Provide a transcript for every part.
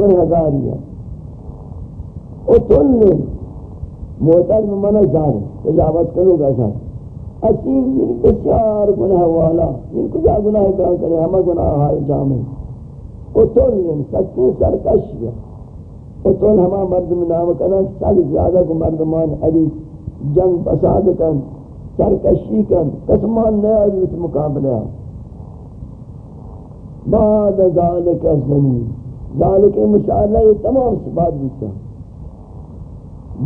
گنہگاری ہے۔ اتل موتر میں منع جانے۔ تجاوز کرو گا ساتھ۔ اسیم یعنی بسیار گناہ والا، ان کجا گناہ بیان کرے؟ ہمیں گناہ ہائے جامع اتل سچی سرکش ہے۔ اتل ہما مردم نام کرنا سب زیادہ کو مردمان علی، جنگ فساد کن، سرکشی کن قسمان نیا جوت مقابلہ بعد ذالک الزنین ذالک مشاہدہ یہ تمام صفات بیتا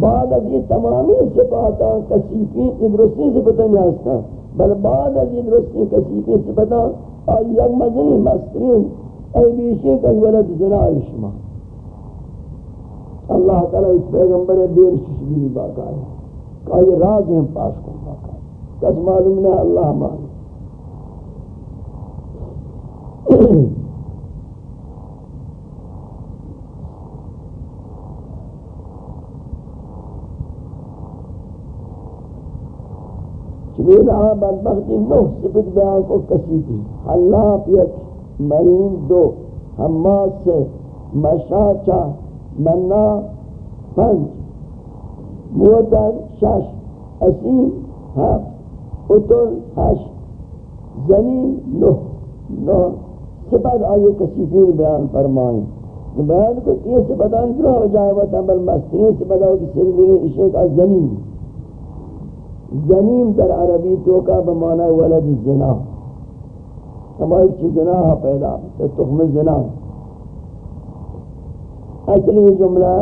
بعد از یہ تمامی صفاتا کسیفی ادرستی صفتا نہیں ہستا بل بعد از ادرستی کسیفی صفتا آئی یک مزنی، مسترین ای بیشی کئی ولد زنائی شما اللہ تعالیٰ اس پیغمبر دیر ششبیلی باقا ہے۔ کہ یہ راز ہیں پاس کن باقا ہے۔ کس معلوم نہیں اللہ معلوم۔ چنین بدبختی نو صفت بیان کو کسی تھی حلاف یک مرین دو حماس سے مشاچا منا پنج موتر شش اسیم ہفت اتل ہش زمین نو نو صفت آئیے کسی تھی بیان فرمائیں۔ بیان کو یہ صفت آئیے کیوں ہو جائے وقت عمل مستری صفت آئیے کہ سردری اشیق از زمین۔ زمین در عربی تو کا بمانا ولد زنا. ہماری چی زنا پیدا تو تخم زنا. اصلی جملہ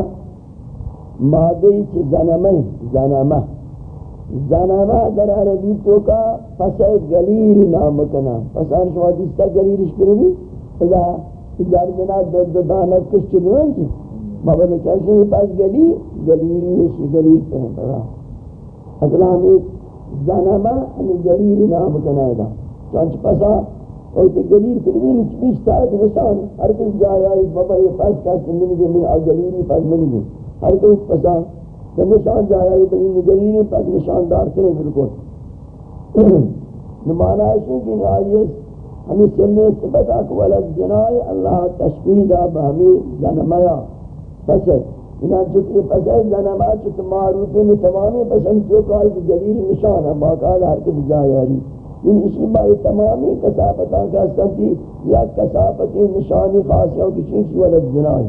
مادی چی زنمہ زنمہ. زنمہ در عربی تو کا پس گلیر نام کنا. پس آن شما دیستا گلیرش کرو بھی اذا در جنا دو دانت کش چلوان چی مگر چاہشن پس گلیر گلیری ہے گلیر پہن پڑا اصلا ہم زنبا ہمیں گلیر نام کنائے دا چانچ پسا اور تے گلیر کلمین چپیش تاک نشان ہر کس جایا ایک بابا یہ پاس کا سنگنی کے من گلیری پاس منی گئی ہر کس پسا تو نشان جایا ایک بلین گلیری پاس نشان دار کرے بالکل. نمانا ہے کہ آئیے ہمیں سلنے سبتا کہ ولد جنائے اللہ تشکیل دا بہمی زنمایا پسر انہاں چکے پسند جانا چک معروفی میں تمامی پسند جو کہا کہ جلیل نشان ہے، باقاعدہ ہر کس جائے ہری ان اسی بائی تمامی کسافتاں کا سنتی یا کسافتی نشانی خاصیوں کی چیز ولد جنائی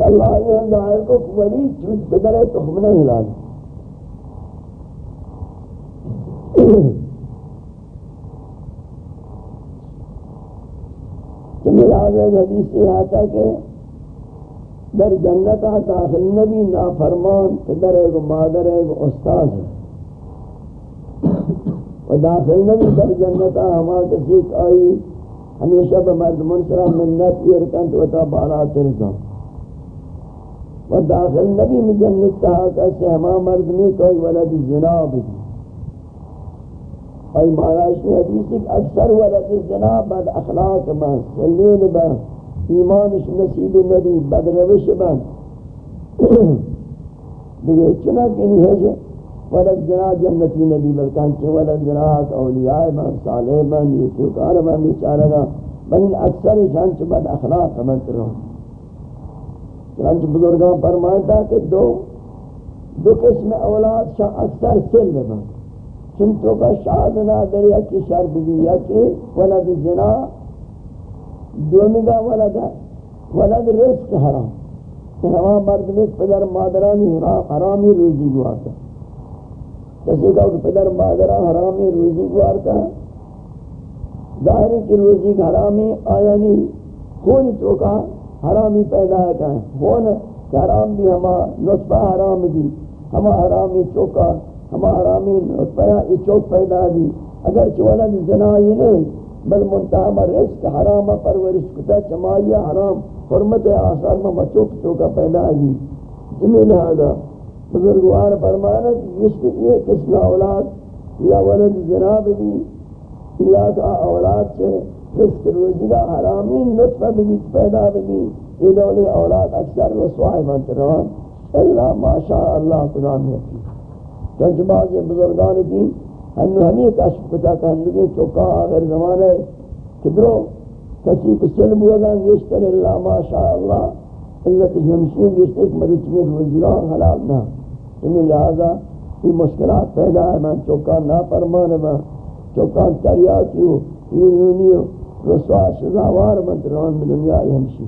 اللہ یہ ظاہر کو ولی چوز بدرے تو ہم نہیں لانا کہ ملازہ حدیث سے آتا کہ در جنت داخل نبی نافرمان، پدر ایک مادر ایک استاد ہے۔ و داخل نبی در جنت ہما کسی آئی، ہمیشہ بمرد منصرہ منت ایرکن تو تا بالا ترسا و داخل نبی میں جنت تہا کسی ہما مرد میں کوئی ولد زنا بھی ای معنیش حدیث ایک اکثر ولد زنا بد اخلاق من سلین بن ایمانش نصیب نبی بد روش بن دیگه چنا کنی ہے جو ولد زنا جنتی نبی بلکان چه ولد زنا اولیاء من صالح من یکیوکار من بیچارہ گا بل اکثر شان چه بد اخلاق من کرو چنانچہ بزرگان فرمائتا کہ دو دو قسم اولاد شاہ اکثر سل بن چون تو کا شاد نہ دریا کی شرط بھی یا کہ ولد زنا دومی کا ولد ولد رزق حرام۔ یعنی کہ ہوا مرد میں پدر مادرانی حرامی روزی گوارتا۔ کسی کا پدر مادرہ حرامی روزی گوارتا ظاہر کی روزی حرامی آیا نہیں، خون تو کا حرامی پیدا ہے۔ خون حرام بھی ہما، نطفہ حرام بھی، ہما حرامی چوکا ہما حرامی نطفہ ای چوک پیدا بھی اگر چولد زنائی نہیں، بل منتحم رزق حرام پرورش کتا چمائی حرام۔ حرمت آثار میں مچوک چوکا پیدا بھی جمعی لہذا، بزرگوار فرمانت فرمانا کہ یہ قسم اولاد، یا ولد زنا بھی یا کا اولاد سے رزق روزی کا حرامی نطفہ بھی پیدا بھی یہ دولی اولاد اکثر رسوائی بنت روان۔ اللہ ماشاء اللہ قرآن ہے چونچہ بعض بزرگان دین ہنو ہمیں کشف کتا کہ ہندگی چوکا آخر زمانے کدرو کسی کو سلب ہوگا گیشتر اللہ، ماشاءاللہ اللہ اللہ تجمشین گیشتر ایک مدد مدچمیر وزیران حلال نہ۔ تمہیں لہذا یہ مشکلات پیدا ہے میں چوکان نا فرمان میں چوکان تریا کیوں یہ یونی رسوا شزاوار من دران میں دنیا ہی ہمشی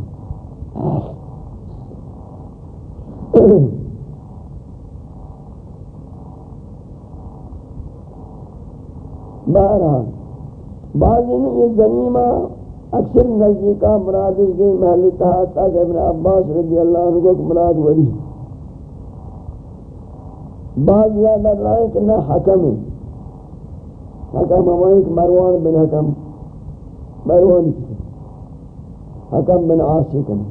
بہرحال، بعض یہ زنیمہ اکثر نزدیکہ مرادش گئی محلی تحت تک ابن عباس رضی اللہ عنہ کو مراد ولی بعض یاد رائے کہ نہ حکم ہے۔ حکم ہمائک مروان بن حکم، مروان حکم بن عاصی کنا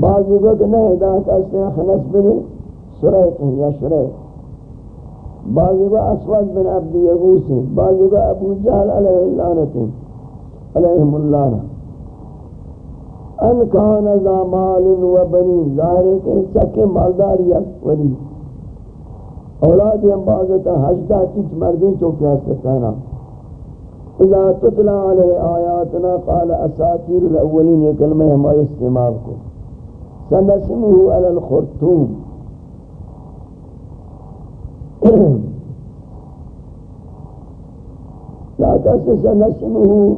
بعض یہ کہ نہ ہدایت اسے خنس بن سریق یا شریق بعضی با اسود بن عبد یغوس بعضی با ابو جہل علیہ اللعنت، علیہم اللعنہ ان کان ذا مال و بنی ظاہر ہے کہ سکے مالدار یا ولی. اولاد ہم بعضتا حجدہ چیز مردین چوکی ہستانا اذا تطلع علیہ آیاتنا قال اساطیر الاولین، یہ کلمہ ہمارے استعمال کو. سنسمه علی الخرطوم. لا تسس نسمه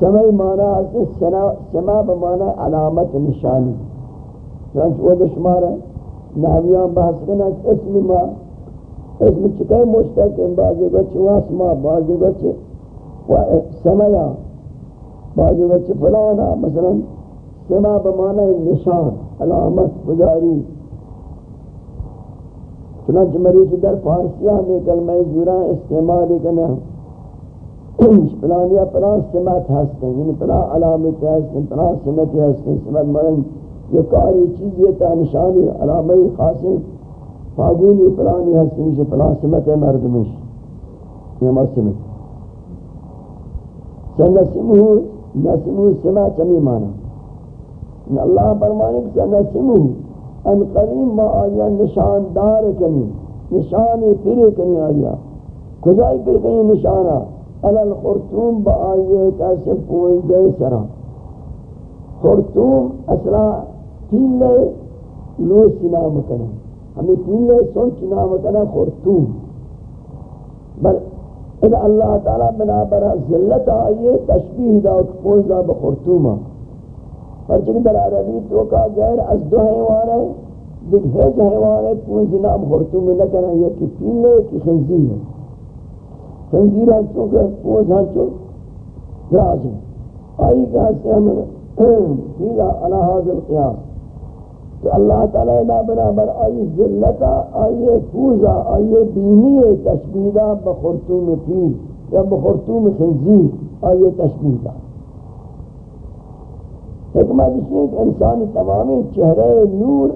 سمي مانا سما بمانا علامت نشانی۔ چنانچہ وہ دشمارا نحویان بحث کرنا اسم ما اسم چکے مشتق ان بعضی بچے واسما بعضی بچے سمیا بعضی بچے فلانا، مثلا سما بمانا نشان، علامت گزاری۔ چنانچہ مریض در فارسیہ میں کلمہ جورا استعمال کرنا۔ پلان یا پلان سمت ہستے یعنی پلان علامت ہستے پلان یعنی یعنی سمت ہستے سمت مرن یہ کاری چیز یہ تا نشانی علامت خاصی فاغونی پلانی ہستے یہ یعنی پلان سمت مردمش. یہ مر سمت. سنسمہ نسمہ سمت چمی مانا. اللہ فرمانے کہ سنسمہ ان قریم ما آیا، نشاندار کنی، نشانی پھر کنی آیا. کجائی پھر کنی نشانہ علل خرطوم با آئیے کیسے پوئندے سرا. خرطوم اصلا تین پیلے لوسی نام کنا ہمیں تین پیلے سنچ نام کنا خرطوم. بل اذا اللہ تعالی بنابرا ذلت آئیے تشبیح دا پوئندہ بخرطومہ پر چکہ در عربی تو کا غیر از دو حیوان ہے، دیکھ ہے جو حیوان ہے پوئندہ نام خرطوم نہ کنا یہ کی تین پیلے کی خنزیر ہے۔ خنزیر ہم چونکہ پوز ہم چونکہ راز ہیں آئی کہ ہستے ہم فیلا علا حاضر قیاس تو اللہ تعالیٰ لا برابر آئی ذلتا آئی پوزا آئی بینی تشبیدہ بخورتوم فیل یا بخورتوم خنزیر، آئی تشبیدہ حکمت اس لیے کہ انسانی تمامی چہرے نور،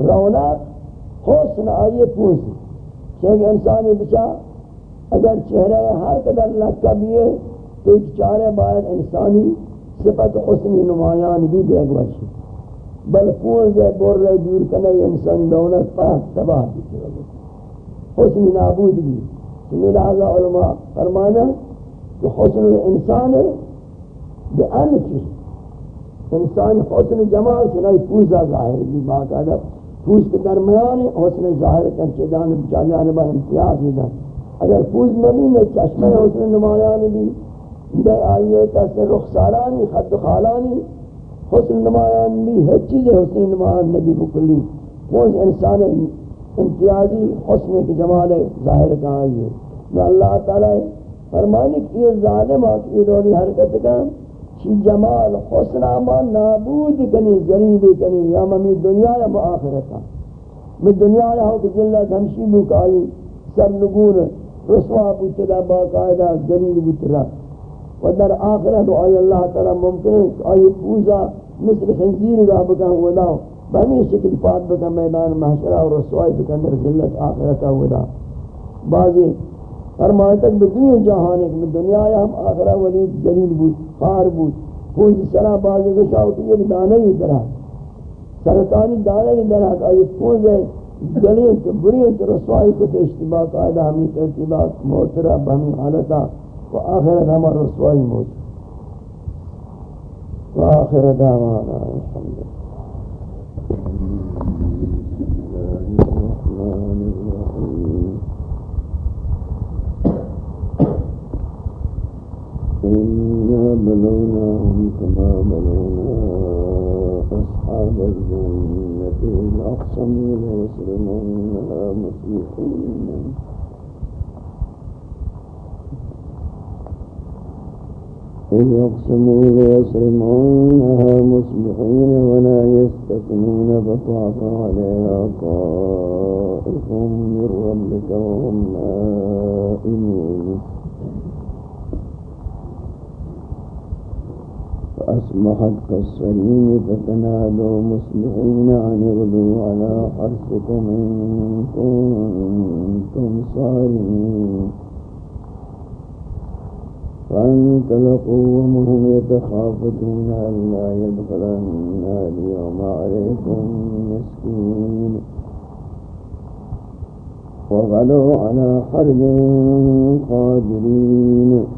رونق، حسن، آئی پوز چاہے انسانی بچہ اگر چہرہ ہر قدر لکا بھی ہے، تو ایک چارے باید انسانی صفت حسنی نمایان بھی بے اگوشی بل پوز بور رہے دور کنے انسان دونت پاک تباہ بھی حسنی نابود بھی۔ تو میرا علماء فرمانا کہ حسن انسان بے انفی انسان حسن جمال سے نہیں پوزا ظاہر بھی باقاعدہ۔ پوز کے درمیان حسن ظاہر کر کے جانب جانبہ امتیاز ہی دن اگر پوز نبی میں چشمہ حسن نمایان بھی دے آئیے کیسے رخسارانی خد خالانی، حسن نمایان بھی ہے چیز حسن نمایان نبی بکلی پوز انسان امتیازی حسن کی جمال ظاہر کا آئیے میں اللہ تعالی فرمانے کی یہ ظالم آتی رولی حرکت کا چی جمال حسن آما نابود کنی ذریب کنی، یا ممی دنیا یا مآخرتا میں دنیا یا ہوں کہ جلت ہمشی بکائی سرنگون رسوا بوترا باقاعدہ ذلیل بوترا و در آخرت آئی اللہ تعالی ممکن ہے آئی پوزا مثل خنزیر راہ بکن ودا بہمی شکل پات بکن میدان محشرہ و رسوائی بکن در ذلت آخرتا ودا بعضی فرمائے تک بدوی جہان ہے کہ دنیا یا ہم آخرہ ولی ذلیل بود خار بود پوز سرا بعضی گشاو کہ یہ دانے ہی درہ سرطانی دانے ہی درہ آئی پوز ہے گلیت بریت رسوائی کو تے قائدہ ہمیں ترتیبات محترہ بہمی حالتا وآخر ہمار رسوائی موجود وآخر دعوانا الحمد لله إنا بلوناهم كما بلونا الأقسمين يسلمونها مصلحين إذ يقسموا مصبحين ولا يستثنون فطاف عليها طائف من ربك وهم نائمون. فأصبحت كالصريم فتنادوا مصبحين عن اغدوا على حرثكم إن كنتم صارمين. فانطلقوا وهم يتخافتون ألا يدخلن اليوم عليكم مسكين. وغلوا على حرب قادرين.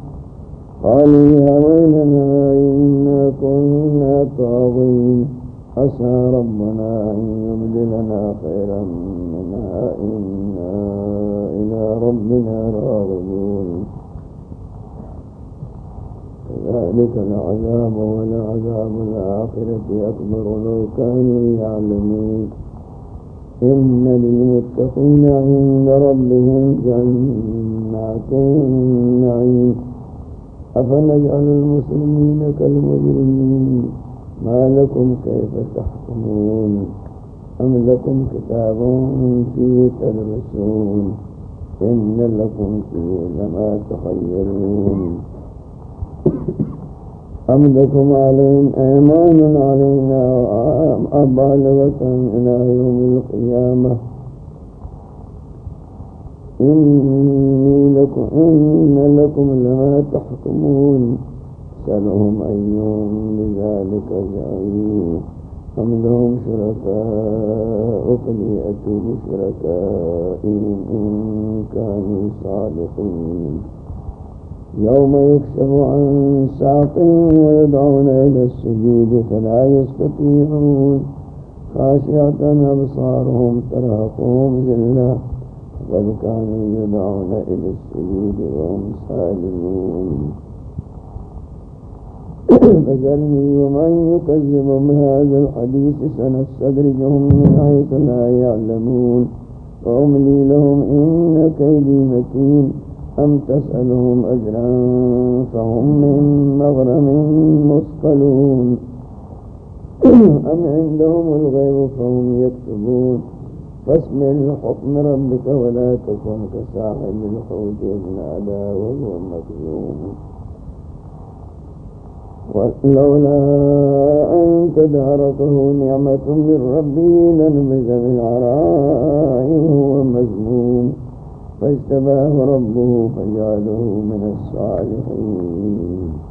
قالوا يا ويلنا إنا كنا طاغين. عسى ربنا أن يبدلنا خيرا منها. إنا إلى ربنا راغبون. كذلك العذاب ولعذاب الآخرة أكبر لو كانوا يعلمون. إن للمتقين عند ربهم جنات النعيم. أفنجعل المسلمين كالمجرمين؟ ما لكم كيف تحكمون؟ أم لكم كتاب فيه تدرسون؟ إن لكم فيه لما تخيرون أم لكم عليهم أيمان علينا أبالغة إلى يوم القيامة؟ إني لكم إن لكم لما تحكمون. سألهم أيهم بذلك جعيون أم لهم شركاء فليأتوا بشركائهم إن كانوا صادقين. يوم يكشف عن ساق ويدعون إلى السجود فلا يستطيعون. خاشعة أبصارهم ترهقهم ذلة وقد كانوا يدعون إلى السجود وهم سالمون فذرني ومن يكذب بهذا الحديث سنستدرجهم من حيث لا يعلمون وأملي لهم إن كيدي متين أم تسألهم أجرا فهم من مغرم مثقلون أم عندهم الغيب فهم يكتبون فاسمع لحكم ربك ولا تكن كصاحب الحوت إذ نادى وهو مكذوم ولولا أن تداركه نعمة من ربه لنبذ بالعراء وهو مذموم. فاجتباه ربه فجعله من الصالحين.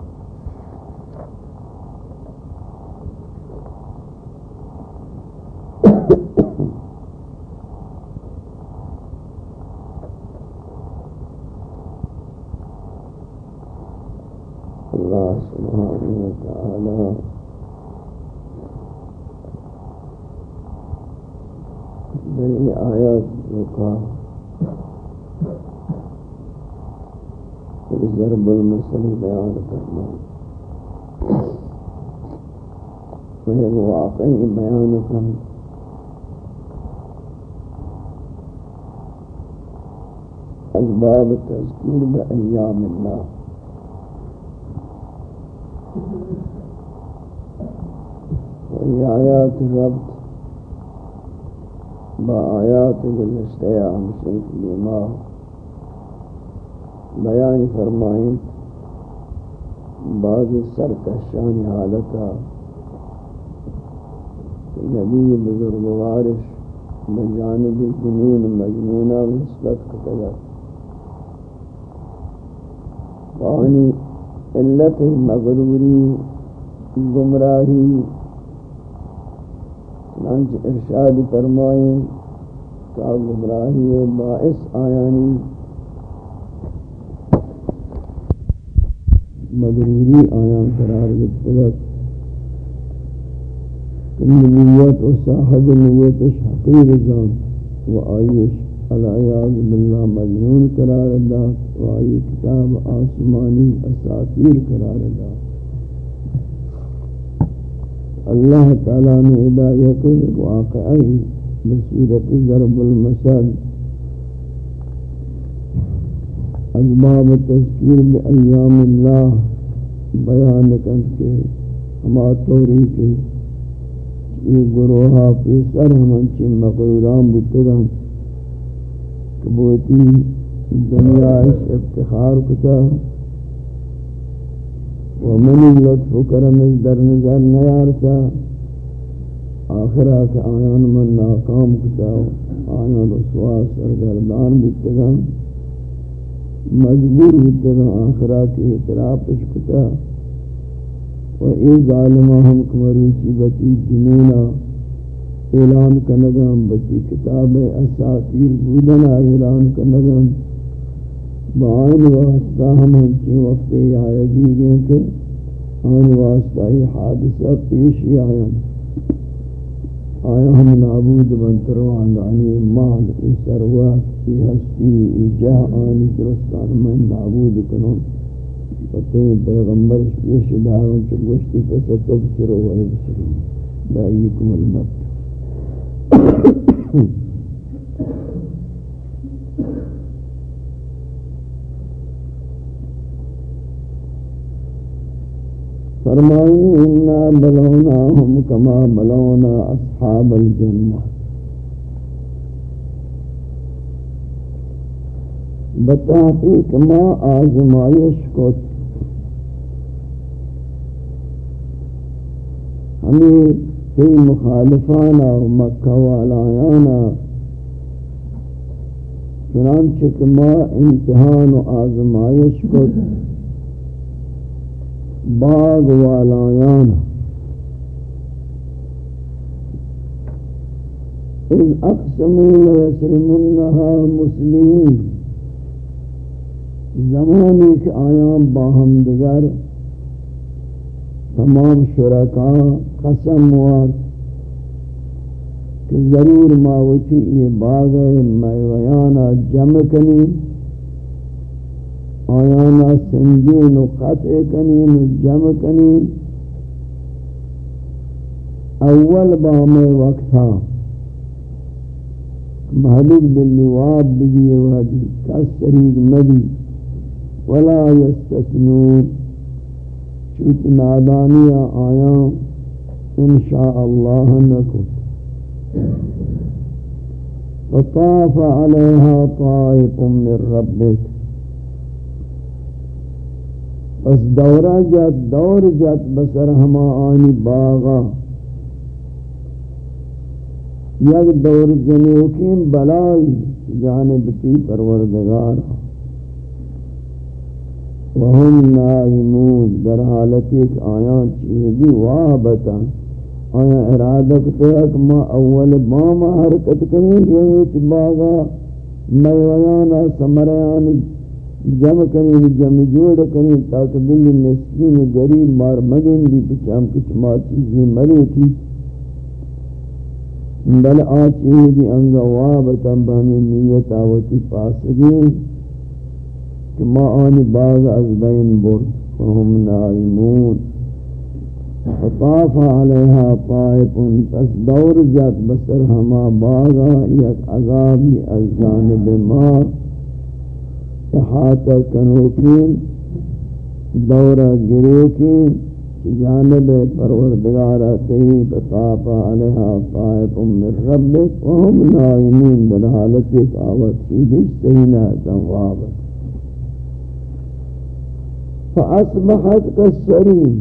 الألقاب إذ رب المرسل بيان الرحمن. وهي الواقعي بيانكم أسباب التذكير بأيام الله. وهي آيات الربط. با آیات گلشتہ ہمشن کی ماہ بیان فرمائیں بعض سرکشان حالتا نبی بزرگ وارش بجانب جنون مجنونہ نسبت قدر وانی علت مغروری گمراہی چنانچہ ارشاد فرمائیں کا گمراہی باعث آیانی مغروری آیان قرار گفت نبوت و صاحب نبوت حقیر زان و آئیش العیاض باللہ مجنون قرار دا و آئی کتاب آسمانی اساطیر قرار دا اللہ تعالیٰ نے ہدایت واقعی بصورت ضرب المثل اسباب تذکیر بایام اللہ بیان کن کے ہما توری کے یہ گروہا پیسر ہمانچی مقروران بتگان کبوتی دنیا اس افتخار کتا ومن لطف کرم اس در نظر نیارتا آخرہ کہ آیان من ناکام کتا آیان رسوا سرگردان بتگان مجبور بتگان آخرہ کی اعترافش کتا. و ای ظالمہ ہم کمروچی بتی جنونا اعلان کنگم بتی کتاب اساتیر بودنا اعلان کنگم. بآئین واسطہ ہم ہنچی وقت آئگی گئے کہ آئین واسطہ ہی حادثہ پیشی آیا. آیا ہم نابود بنتروان دانی مال ای سروات ای ہستی ای جہ آنی درستان میں نابود کنوں فتح پیغمبر پیش داروں چو گوشتی پس تبصرو و ابصرو لائیکم المت فرمائیں انا بلوناہم کما بلونا اصحاب الجنہ۔ بتحقیق ما آزمائش کو ہمیں کئی مخالفانا و مکہ والایانا، چنانچہ کہ ما امتحان و آزمائش کو باغ والایان. إذ أقسموا ليسلمنها مسلمين زمانی کے آیام باہم دگر تمام شرکا قسم وار کہ ضرور ماوچی یہ باغ میویانا جمع کنیم. آیانا سنجین و قطع کنین و جمع کنین. اول بام وقتا محلوق باللواب بگیے وادی کس طریق مدی. ولا یستثنون چوت نادانی آیان انشاءاللہ نکت وطاف علیہا طائف من ربک. بس دورہ جت دور جت بسر ہما آنی باغا یک دور جنوکیم بلائی جانبتی پروردگارا وهم نائمون در حالت ایک آیان چیزی وابتا آیا ارادہ کتے اک ما اول باما حرکت کریں گے باغا میویانا سمریان جمع کریں جمع جوڑ کریں تاکہ بلی مسکین گریب مار مگن بھی پچھام کچھ ما چیزیں ملوٹی بل آ چیزی انگا وابتا بہمی نیت آوتی پاس دیں کہ ما آنی باغ از بین بر فهم نائمون۔ فطاف علیها طائف، پس دور جات بسر ہما باغا یک عذابی از جانب ما۔ احاطہ کنوکین، دورہ گروکین، جانب پروردگار تی بطاف علیہا طائف من ربک وهم نائمین بالحالت ایک آوت سیدش سینہ تنوابت فاصبحت كالسرين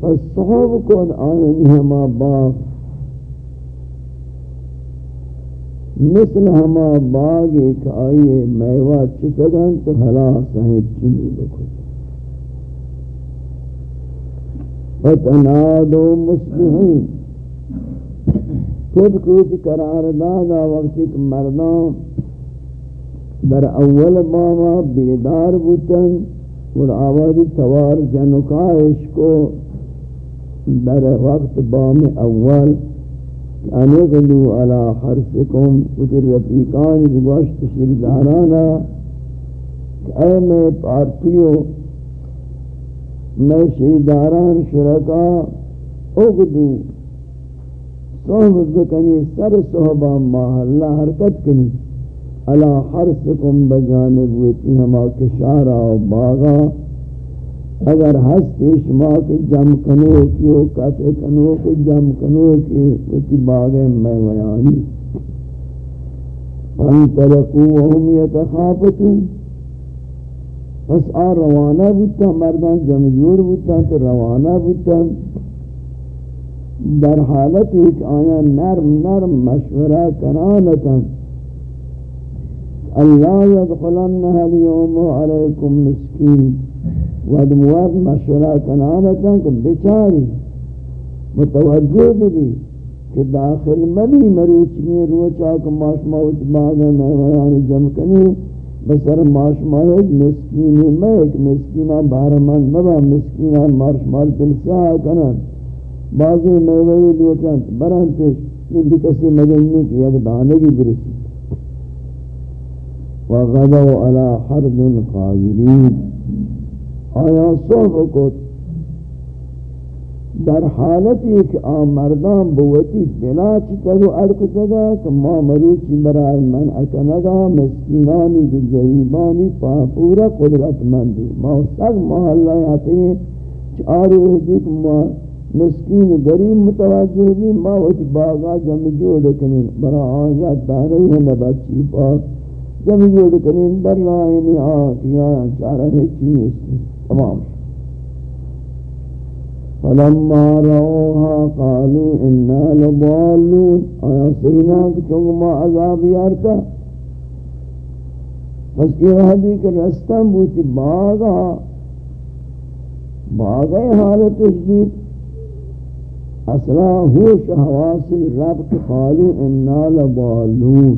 فالصحاب كون آئین ہما باغ مثل ہما باغ ایک آئیے میوہ چکگن تو حلاس ہیں چنی بکھو۔ فتنادو مسلمین خود کوچ قرار دادا وقت ایک مردان در اول باما بیدار بوتن اور آوازی توار جنکائش کو در وقت بام اول انگلو علا حرسکم کچھ رفیقان جگوشت شردارانا اے میں پارتیو، میں شیداران شرکا، اگدو، صحبت بکنی، سر صحبہ محلہ حرکت کنی علا حرسکم بجانب ویتی ہما کشارا و باغا اگر ہستی شما کے جم کنو کیو کتے کنو کو جم کنو کی ویتی باغ میں ویانی فانترکو وهم یتخافتون. پس آ روانہ بودتا مردان جمجور بودتا تو روانہ بودتا در حالت ایک آیا نرم نرم مشورہ کرانتا اللہ یدخلنها اليوم علیکم مسکین. ود ودموات مشورہ کرانتا کہ بچاری متوجہ بھی کہ داخل مبی مروچی روچا کہ ماش موت باغ میں ویان جمع کنی بسر ماش ماہد مسکینی میں ایک مسکینہ بارمان مبا مسکینہ مارش مال تلسیہ کنن بعضی میوئی لوٹن برانتش من کسی مجنی کی یک دانگی برسی وغدو علی حرب قادرین آیا صحب کت. در حالت ایک آمردان بوتی دلا چکو ارکتگا کہ ما مروچی برای من اکنگا مسکینانی کی جریبانی پا پورا قدرت مندی ما سگ محلہ یاتے ہیں چارو حدیق ما مسکین غریب متوجہ بھی ما وچ باغا جم جوڑ کنین برا آیات دارئی ہے نبچی پاک جم جوڑ کنین در لائنی آتیاں چارہ چیز تمام۔ فلما روها قالوا انا لضالون۔ آیا سینا چونگ ما عذاب یارتا بس یہ حدی کہ رستہ بوتی باغا باغا حالت جدید اصلا ہوش حواسی رب قالوا انا لضالون۔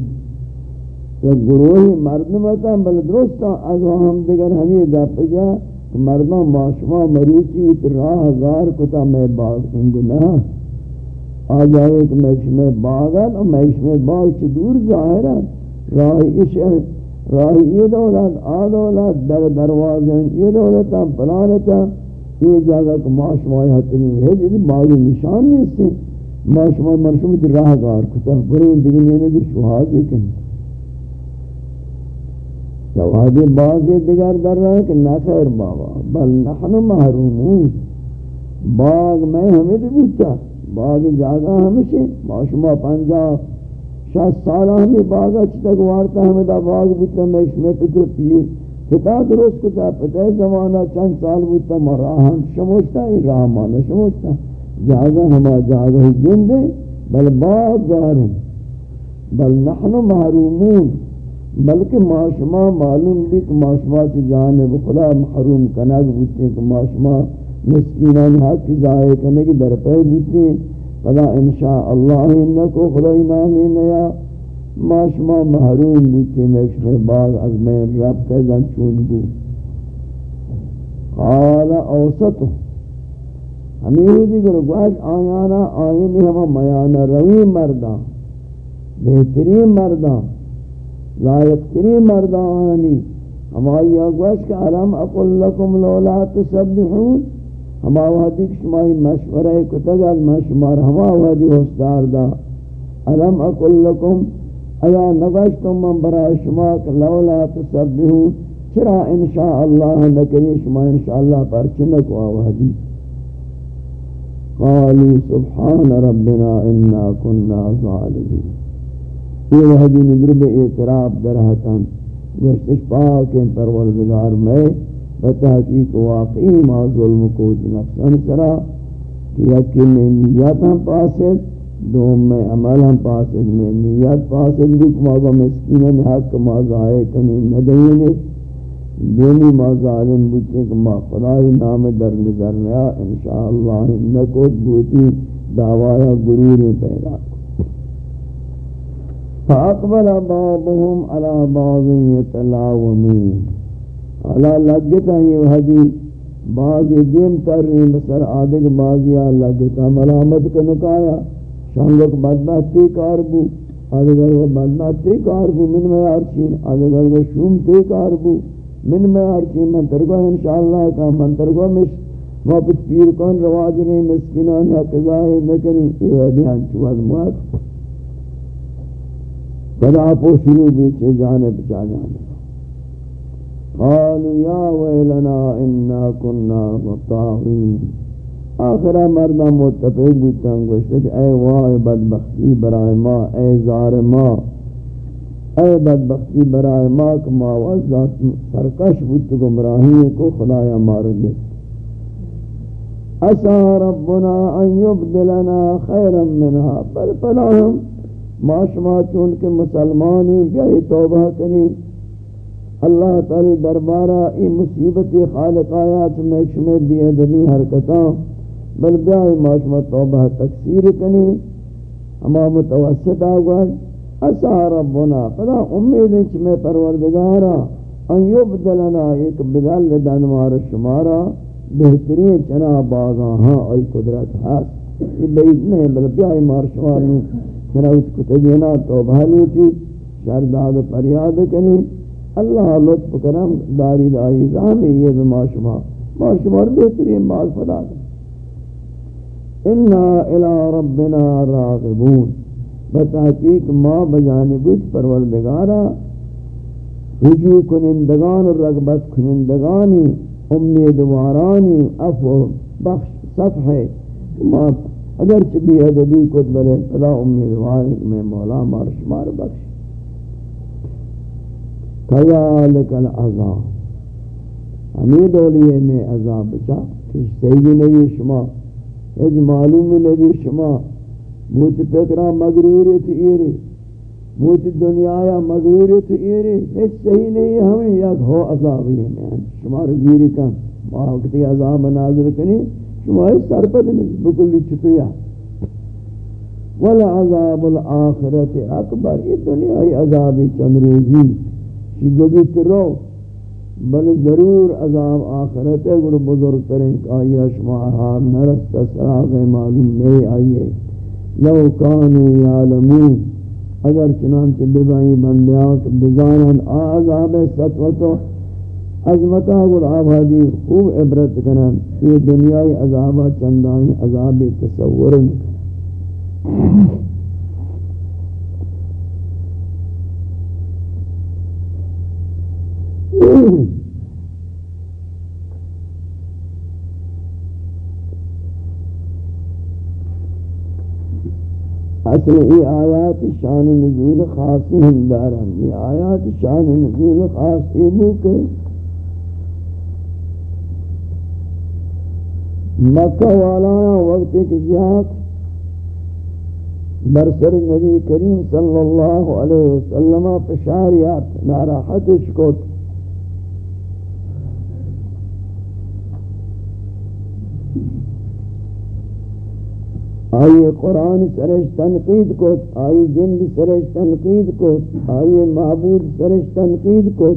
یا گروہی مردمتا بل درستا از ہم دیگر ہمیں گپ جا۔ مردوں معاشمہ مروچی ات راہ ہزار کتا میں باغ انگنا آ جائے کہ میں میں باغن اور میں میں باغ چی دور ظاہر ہے؟ راہ اش راہ یہ دولت، آ دولت، در دروازیں یہ دولتا پلانتا یہ جگہ کہ معاشمہ حتنی ہے جی باغ نشان نہیں سے۔ معاشمہ مرشمت راہ گار کتا برین دیگی میں نے شہاد لیکن جواب بعض دیگر در رہا ہے کہ نہ خیر بابا، بل نحن محرومون. باغ میں ہمیں بھی بوتا باغ جاگا ہمیشہ معاشمہ پنجا شاست سالہ ہمیں باغا چھتا گوارتا ہمیں دا باغ بوتا میں اس میں پتر پیے پتا درست کتا. پتا زمانہ چند سال بوتا مراہن شموشتا ہی راہ مانا شموشتا جاگا ہما جاگا ہی جندے بل باغ داریں بل نحن محرومون. بلکہ معاشمہ معلوم بھی کہ معاشمہ کی جانب خدا محروم کنگ بوتے کہ معاشمہ مسکینان حق کی ضائع کرنے کی در پہ بوتے فلا انشاءاللہ انکو خدای نامی نیا۔ معاشمہ محروم بوتے میکش میں باغ از میں رب کے زن چون بو قال اوسط ہمیں دیگر گوش آیانا آئینی ہما میانا روی مردان، بہترین مردان۔ لائق تری مردانی ہمائی اگوش کہ علم اقل لکم لولا تسبحون. ہما وحدی کشمائی مشورہ کتگل مشمار ہما وحدی حسدار دا. علم اقل لکم. ایا نگشتم من برای شما کہ لولا تسبحون. چرا انشاءاللہ نکنی شما انشاءاللہ پر چنک آوہدی قالوا سبحان ربنا انا كنا ظالمين. یہ وحدی ندرب اعتراف درہتاں گوشتش پاک پروردگار میں بتحقیق واقعی ما ظلم کو نفسان سرا کہ یکی میں نیتاں پاسد، دوم میں عمل ہم پاسد، میں نیت پاسد بھی کما مسکینن حق ما ظاہر کنی ندینش دینی ما ظالم بچے کہ ما خدای نام در نظر نیا، انشاءاللہ انکو بوتی دعوایا گرور پیدا فاقبل بعضهم على بعض يتلاومون. على لگتا یہ حدی بعض دیم تر بسر آدھگ بعضیا لگتا، ملامت کا نکایا شانگک بدبہتی کاربو آدھگر وہ بدبہتی کاربو من میں آرچین آدھگر وہ شومتی کاربو من میں آرچین من ترگو انشاءاللہ کا، من ترگو مش واپس پیر کون رواج رہے مسکنان یا قضاء نکنی یہ حدی ہنچواد مواد بدا پو شروع بیچے جانب چا جانب قالوا یا ویلنا انا کننا مطاہین آخرہ مردہ متفق بیتاں گوشتش اے وائے بدبختی برائے ما، اے زار ما۔ اے بدبختی برائے ما کما وزت سرکش بیت گمراہی کو خدایا مار گئے۔ اسا ربنا ان یبدلنا خیرا منها، بل پناہم ما شما چون کہ مسلمانی بیائی توبہ کنی، اللہ تعالی دربارہ ای مصیبت خالق آیات میں شمی بیادنی حرکتاں، بل بیائی ما شما توبہ تکثیر کنی، ہما متوسط آگوان، اسا ربنا، فلا امید انچ میں پروردگارا، ان یبدلنا ایک بدل دنوار شمارا بہترین چنا باغاں ہاں ای قدرت ہے یہ بعید نہیں بل بیائی مار شمار چرا اس کو تجینا توبہ لوٹی شرداد پریاد کنی۔ اللہ لطف کرم، داری لائی رامی یہ بما شما۔ ما شما بہترین مال فدا۔ انا الى ربنا راغبون۔ بتحقیق ما بجانب پروردگارا۔ رجوع کنندگان رغبت کنندگانی امیدوارانی افو بخش، صفحے۔ ما اگر چبی ادبی کت بلے خدا امیدوار میں مولا مارش مار بخش۔ کذالک العذاب۔ ہمیں دولیے میں عذاب بچا کچھ صحیح نہیں شما۔ ایج معلوم نہیں شما۔ موت فکرہ مغروریت ایری موت دنیا یا مغروریت ایری ایج صحیح نہیں ہمیں۔ یک ہو عذاب ہی میں۔ شما رو گیری کن وقتی عذاب نازل کنی۔ شمائی سرپت نہیں بکلی چطویا والعذاب الاخرت اکبر. یہ دنیای عذابی چند روزی؟ شی گزیت رو بل ضرور عذاب آخرت ہے گر بزرگ کریں کہ آیا شما حال نرست سراغ معلوم نہیں آئیے لو کانو یعلمون. اگر چنانچہ ببائی بندیات بزانن آذاب ستوتو عظمتہ گر آبادی خوب عبرت کرن یہ دنیای عذابہ چندائیں عذاب تصور اصل یہ آیات شان نزول خاصی ہم دارن۔ یہ آیات شان نزول خاصی بوکے مکہ والا وقت ایک زیاد برسر نبی کریم صلی اللہ علیہ وسلم پشاریات ناراحتش کت آئیے قرآن سرش تنقید کو آئی جند سرش تنقید کو آئیے معبود سرش تنقید کو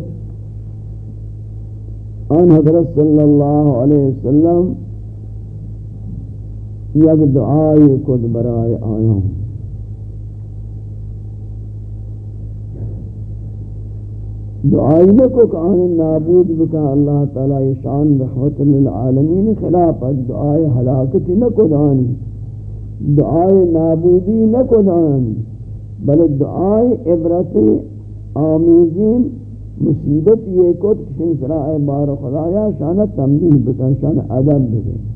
آن حضرت صلی اللہ علیہ وسلم یک دعائی کد برائے آیا ہوں دعائی نہ کو کان نابود بکا اللہ تعالی شان رحمت للعالمین خلاف. دعائی ہلاکت نہ کو دانی. دعائی نابودی نہ کو دانی. بل دعائے عبرت آمیزین مصیبت یہ کت کشن سرائے بار خدایا شانہ تنبیح بکن شانہ عدد بکن.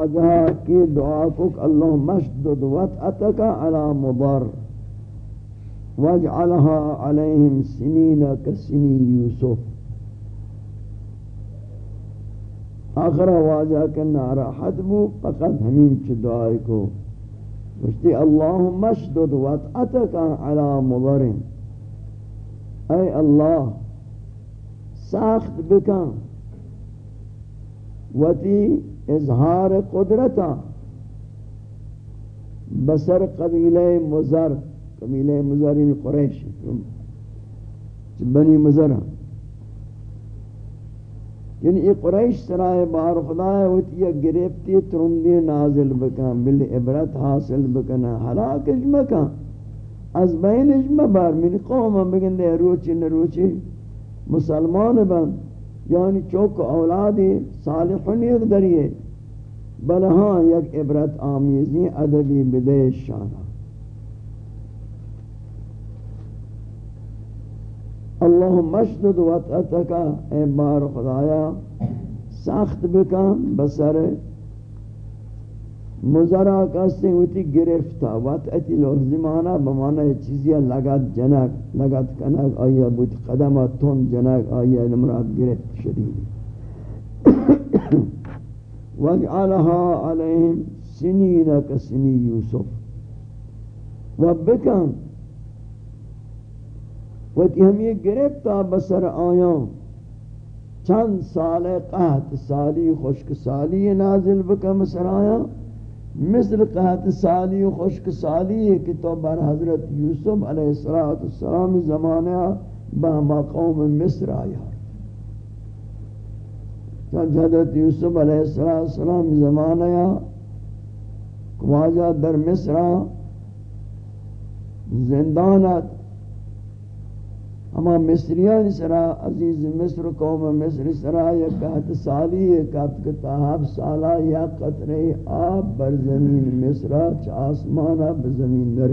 واجہ کی دعا کو اللہ مشدد وطعتک علی مضر واجعلها علیہم سنین کسنی یوسف آخر واجہ کے ناراحت بو، فقط ہمین چھ دعائی کو۔ مجھتی اللہم مشدد وطعتک علی مضر۔ اے اللہ، ساخت بکن۔ وتی اظہار قدرتا ہاں۔ بسر قبیلہ مزر قبیلہ مزرین یعنی قریش۔ بنی مزر ہاں۔ یعنی یہ قریش سرائے بار خدا ہے ہوتی گریفتی ترندی نازل بکن، بل عبرت حاصل بکن، حلاک اجمکا از بین اجمہ بار من قوم بگن دے روچی نروچی مسلمان بند یعنی چوک اولاد صالحن یک دریئے بل ہاں یک عبرت آمیزی ادبی بدے شانہ۔ اللہم مشدد وطعتکا اے بار خدایا، سخت بکن بسر۔ مزرہ کستے ہوتی گرفتا وطعتی لفظی مانا بمانا چیزی لگت جنک لگت کنک آیا بود قدمت تون جنک آیا نمرات گرفت شدید۔ وَجْعَلَهَا عَلَيْهِمْ سِنِينَ كَسِنِي يُوسُف وَبِّكَنْ وَتِ ہم یہ گرفتا بسر آیاں چند سال قہت سالی خشک سالی نازل بکا بسر آیاں مثل قحط سالی خشک سالی ہے کہ تو بر حضرت یوسف علیہ السلام زمانہ بہما قوم مصر آیا چند حضرت یوسف علیہ السلام زمانہ آیا واجہ در مصر زندانت ہما مصریان سرا، عزیز مصر قوم مصر سرا یا کہت سالی یا کہت کتاب سالا، یا قطرے آب بر زمین مصر چ آسمانا بزمین در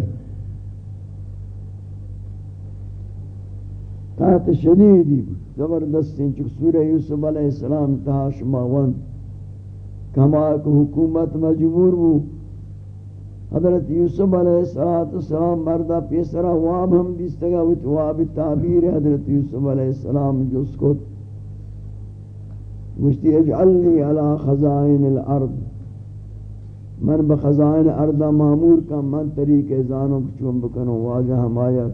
کہت شدیدی زبردستی چک سورہ یوسف علیہ السلام تہا شما ون کما حکومت مجبور بو حضرت یوسف علیہ السلام مردہ پیسرہ واب ہم دیستگا وچ واب تعبیر حضرت یوسف علیہ السلام جس کو مشتی اجعلنی علی خزائن الارض. من بخزائن ارض معمور کا من طریق ازانوں کو چون بکنو واجہ ہم آیا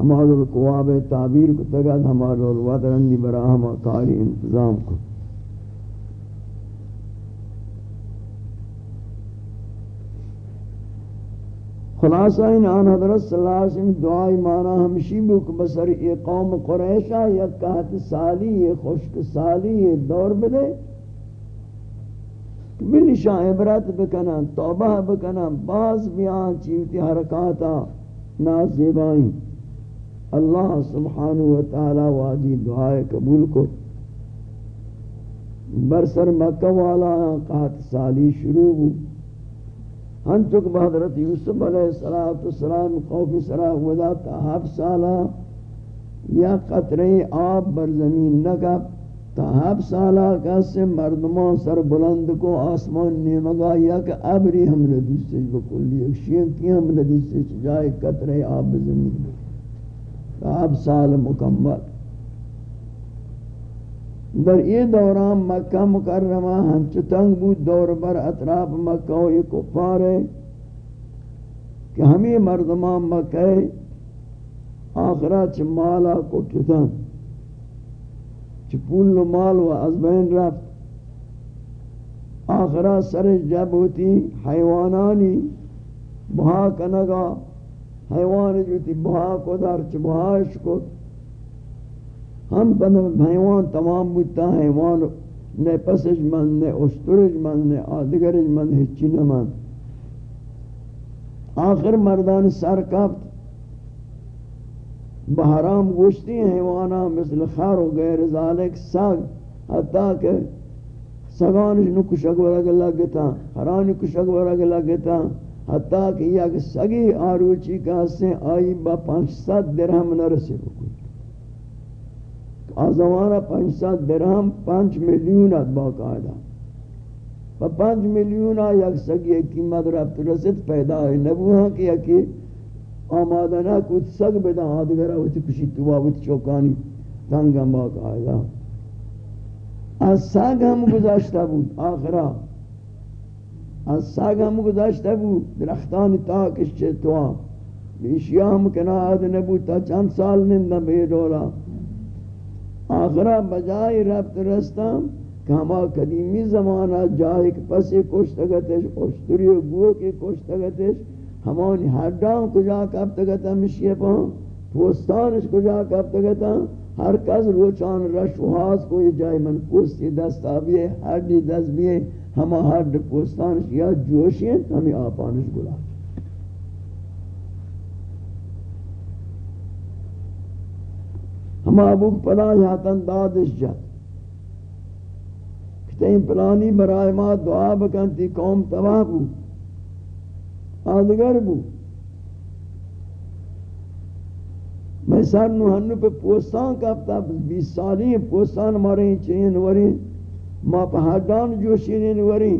ہمارا القواب تعبیر کو تگد ہمارا الوادرندی براہم کاری انتظام کو۔ خلاصہ ان آن حضرت صلی اللہ علیہ وسلم دعائی مانا ہمشی بک بسر ای قوم قریشہ یا کہت سالی یہ خشک سالی یہ دور بدے بلشاں عبرت بکنا توبہ بکنا باز بیان چیوتی حرکاتا نازیبائیں۔ اللہ سبحانہ وتعالی وادی دعائے قبول کو برسر مکہ والا قہت سالی شروع ہو۔ ہن چک حضرت یوسف علیہ السلام خوف سرا ودا تا ہف سالہ یا قطرے آب بر زمین نگا تا ہف سالہ کسی مردمان سر بلند کو آسمان نیمگا یا کہ ابری ہم ندیس سے بکلی ایک شیئن کی ہم ندیس سے جائے قطرے آب زمین۔ تا سال مکمل۔ در یہ دوران مکہ مکرمہ ہنچ تنگ بود دور بر اطراف مکہ و یہ کفار ہے کہ ہمیں مردمان مکہ آخرہ چھ مالا کٹتن چھ پول و مال و ازبین رفت۔ آخرہ سرش جب ہوتی حیوانانی بہا کنگا۔ حیوان جو تھی بہا کو در چھ، بہاش کو۔ ہم پنہ حیوان تمام بودتا حیوان نے پسج من، نے اشترج من، نے آدگرج من، ہچی نمان آخر مردان سر کفت بحرام گوشتی حیوانا، مثل خار و غیر ذالک سگ حتیٰ کہ سگانش نو کشک ورگ لگتا حرانی کشک ورگ لگتا۔ حتیٰ کہ یک سگی آروچی کا حصے آئی با پانچ ست درہم نرسی بکن آزمانہ پانچ ست درہم پانچ میلیون ات باقاعدہ۔ و پانچ میلیون یک سگی قیمت رفت رسد پیدا ہے نبوہاں کہ یکی آمادہ نہ کچھ سگ بدا آدگرہ ہوتی کشی توبہ چوکانی۔ تنگا باقاعدہ۔ از سگ ہم گزاشتا بود۔ آخرہ از سگ ہم گزاشتا بود درختان تاکش چه توا بیشیا ہم کناد نبود تا چند سال نندہ بے دولا آخرہ بجائے ربط رستم کہ ہما قدیمی زمانہ جائے کہ پسی کشتگتش اشتری و گو کی کشتگتش ہمانی ہڈان کجا کب تگتا مشیے پاں پوستانش کجا کب تگتا ہر کس روچان رش و حاز جائے من پوستی دست آبیے ہڈی دست بیے ہما ہڈ پوستانش یا جوشی ہیں ہمیں آپانش گلا ہما ابوک پدا یاتن دادش جات۔ کتیں پلانی برائے ما دعا بکنتی قوم تباہ بو۔ آدگر بو۔ میں سر نو ہنو پہ پوستان کافتا بیس سالی پوستان مارے چین نوری ما پہ ہاں ہڈان جوشین نوری،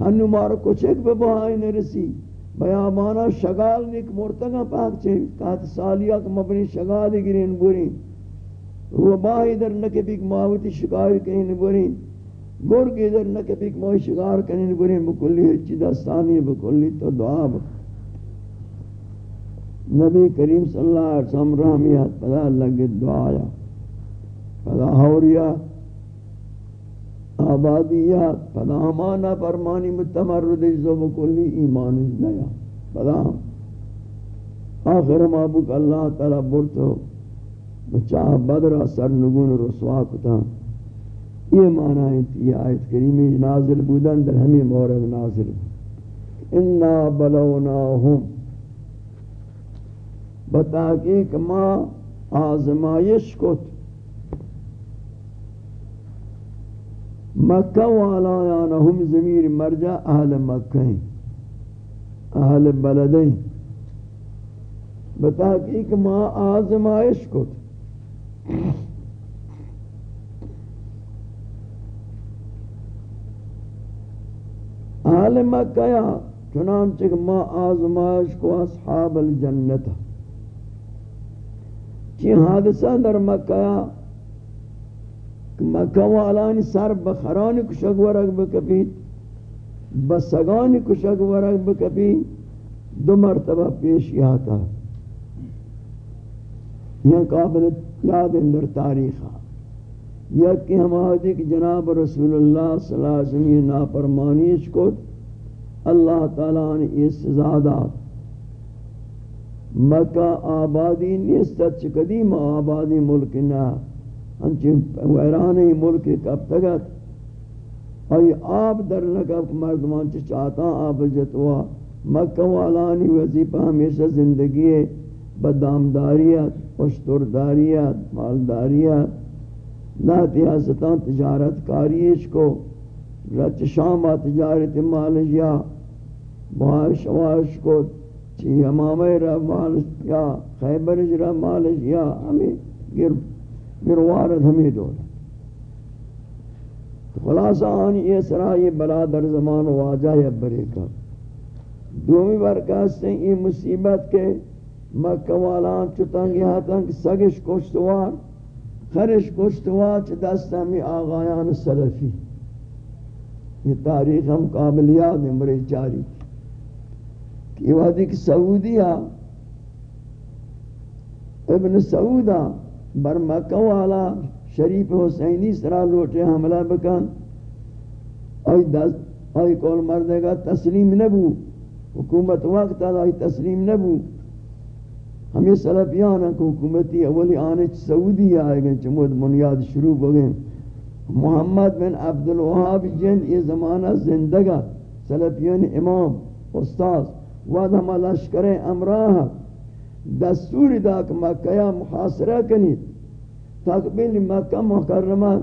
ہنو مارا کچھک پہ بہائی نرسی بیامانا شگال نیک مرتگا پاک چھے کہت سالیہ کہ مبنی شگال گرین بورین روباہی در نکے نکبیک ماوتی شکار کہیں نبورین گرگ ادھر نہ کبھی کوئی شکار کرنے برے بکلی ہچی دستانی بکلی تو دعا بکلی نبی کریم صلی اللہ علیہ وسلم رحمیت پدا لگے دعایا۔ پدا حوریا آبادیات پدا ہمانا فرمانی متمرد جو بکلی ایمان نیا۔ پدا آخر مابوک اللہ تعالی برتو بچہ بدر سر نگون رسوا کتا۔ یہ معنی ہے یہ آیت کریمی نازل بودن در ہمیں مورد نازل۔ انا بلوناہم بتاکیک ما آزمائش کت مکہ والا یعنی ہم زمیر مرجع اہل مکہ ہیں، اہل بلدیں بتاکیک ما آزمائش کت اہل مکہ یا چنانچہ ما آزمائش کو اصحاب الجنت۔ چی حادثہ در مکہ مکہ والانی سر بخرانی کشک ورگ بکبید بسگانی کشک ورگ بکبید دو مرتبہ پیش یاتا یہ قابل یاد اندر تاریخہ یک کہ ہم آدھے کہ جناب رسول اللہ صلی اللہ علیہ وسلم یہ ناپرمانیش کو، اللہ تعالیٰ نے یہ سزا داد۔ مکہ آبادی نیستت چھ قدیم آبادی ملک نہ۔ ہنچہ ویرانی ملک کب تگت اور یہ آب در نکب مردمان چھ چاہتا آب جتوا مکہ والانی وظیفہ ہمیشہ زندگی ہے۔ بدامداریت اشترداریت مالداریت نہ تیاستان تجارت کاریش کو رچ شام تجارت مالجیا باش واش کو چی امام را مال یا، خیبر را مال یا۔ ہمیں گر گروارد ہمیں دول خلاصہ آنی یہ سرا یہ بلا در زمان واجہ یا برے کا۔ دومی برکاست ہیں یہ مصیبت کے مکہ والان چتنگی ہاتنگ سگش کشتوار، خرش کشتوار چھ دست ہمیں آغایان سلفی۔ یہ تاریخ ہم قابلیات میں مرے جاری۔ تھی یہ وقت ایک سعودیہ، ابن سعودہ بر مکہ والا شریف حسینی سرا لوٹے حملہ بکن۔ آئی دست آئی کول مردے گا تسلیم نبو۔ حکومت وقت آئی تسلیم نبو۔ ہمیں سلفیان ہیں کہ حکومتی اولی آنے سعودی آئے گئے چمود منیاد شروع ہو گئے۔ محمد بن عبد الوہاب جن یہ زمانہ زندگا سلفیان امام، استاذ وعد ہم لشکر امراہ۔ دستور دا کہ مکہ محاصرہ کنید تاکہ بین مکہ مکرمہ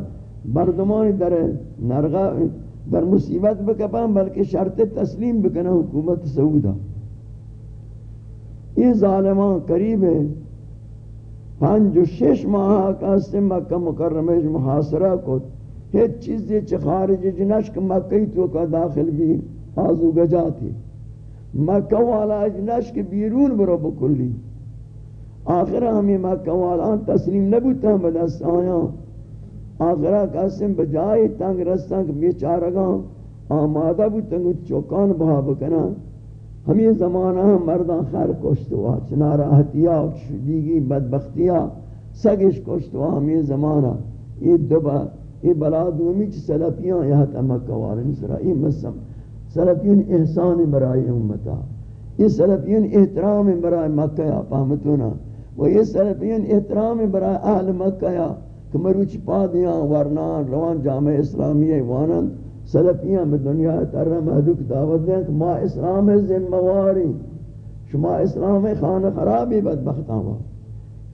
بردمانی در نرغا در مصیبت بکپان بلکہ شرط تسلیم بکنا حکومت سعودہ یہ ظالمان قریب ہے پانچ و شش ماہ کا سے مکہ مکرمہ محاصرہ کو ہیچ چیز یہ چھ خارج جنشک مکہ تو کا داخل بھی آزو گجا تھی مکہ والا جنشک بیرون برو بکلی. آخرہ ہمیں مکہ والا تسلیم نبوتا ہم بدست آیا آخرہ قسم بجائے تنگ رستان کہ بیچارگاں آمادہ بوتا گو چوکان بہا بکنا ہمیں زمانہ ہم مردان خیر کشتوا چنارا حتیا شدیگی بدبختیا سگش کشتوا ہمیں زمانہ۔ یہ دبا یہ بلا دومی چی سلفیاں یہاں تا مکہ والن سرا یہ مسم۔ سلفیان احسان برای امتا یہ سلفیان احترام برای مکہ یا فهمتونا و یہ سلفیان احترام برای اہل مکہ یا کہ مروچ پا پادیاں، ورنان، روان جامع اسلامیہ وانند سلفیاں میں دنیا تر محدود دعوت دیں کہ ما اسلام ذمہ واری شما اسلام خانہ خرابی بدبختاں وا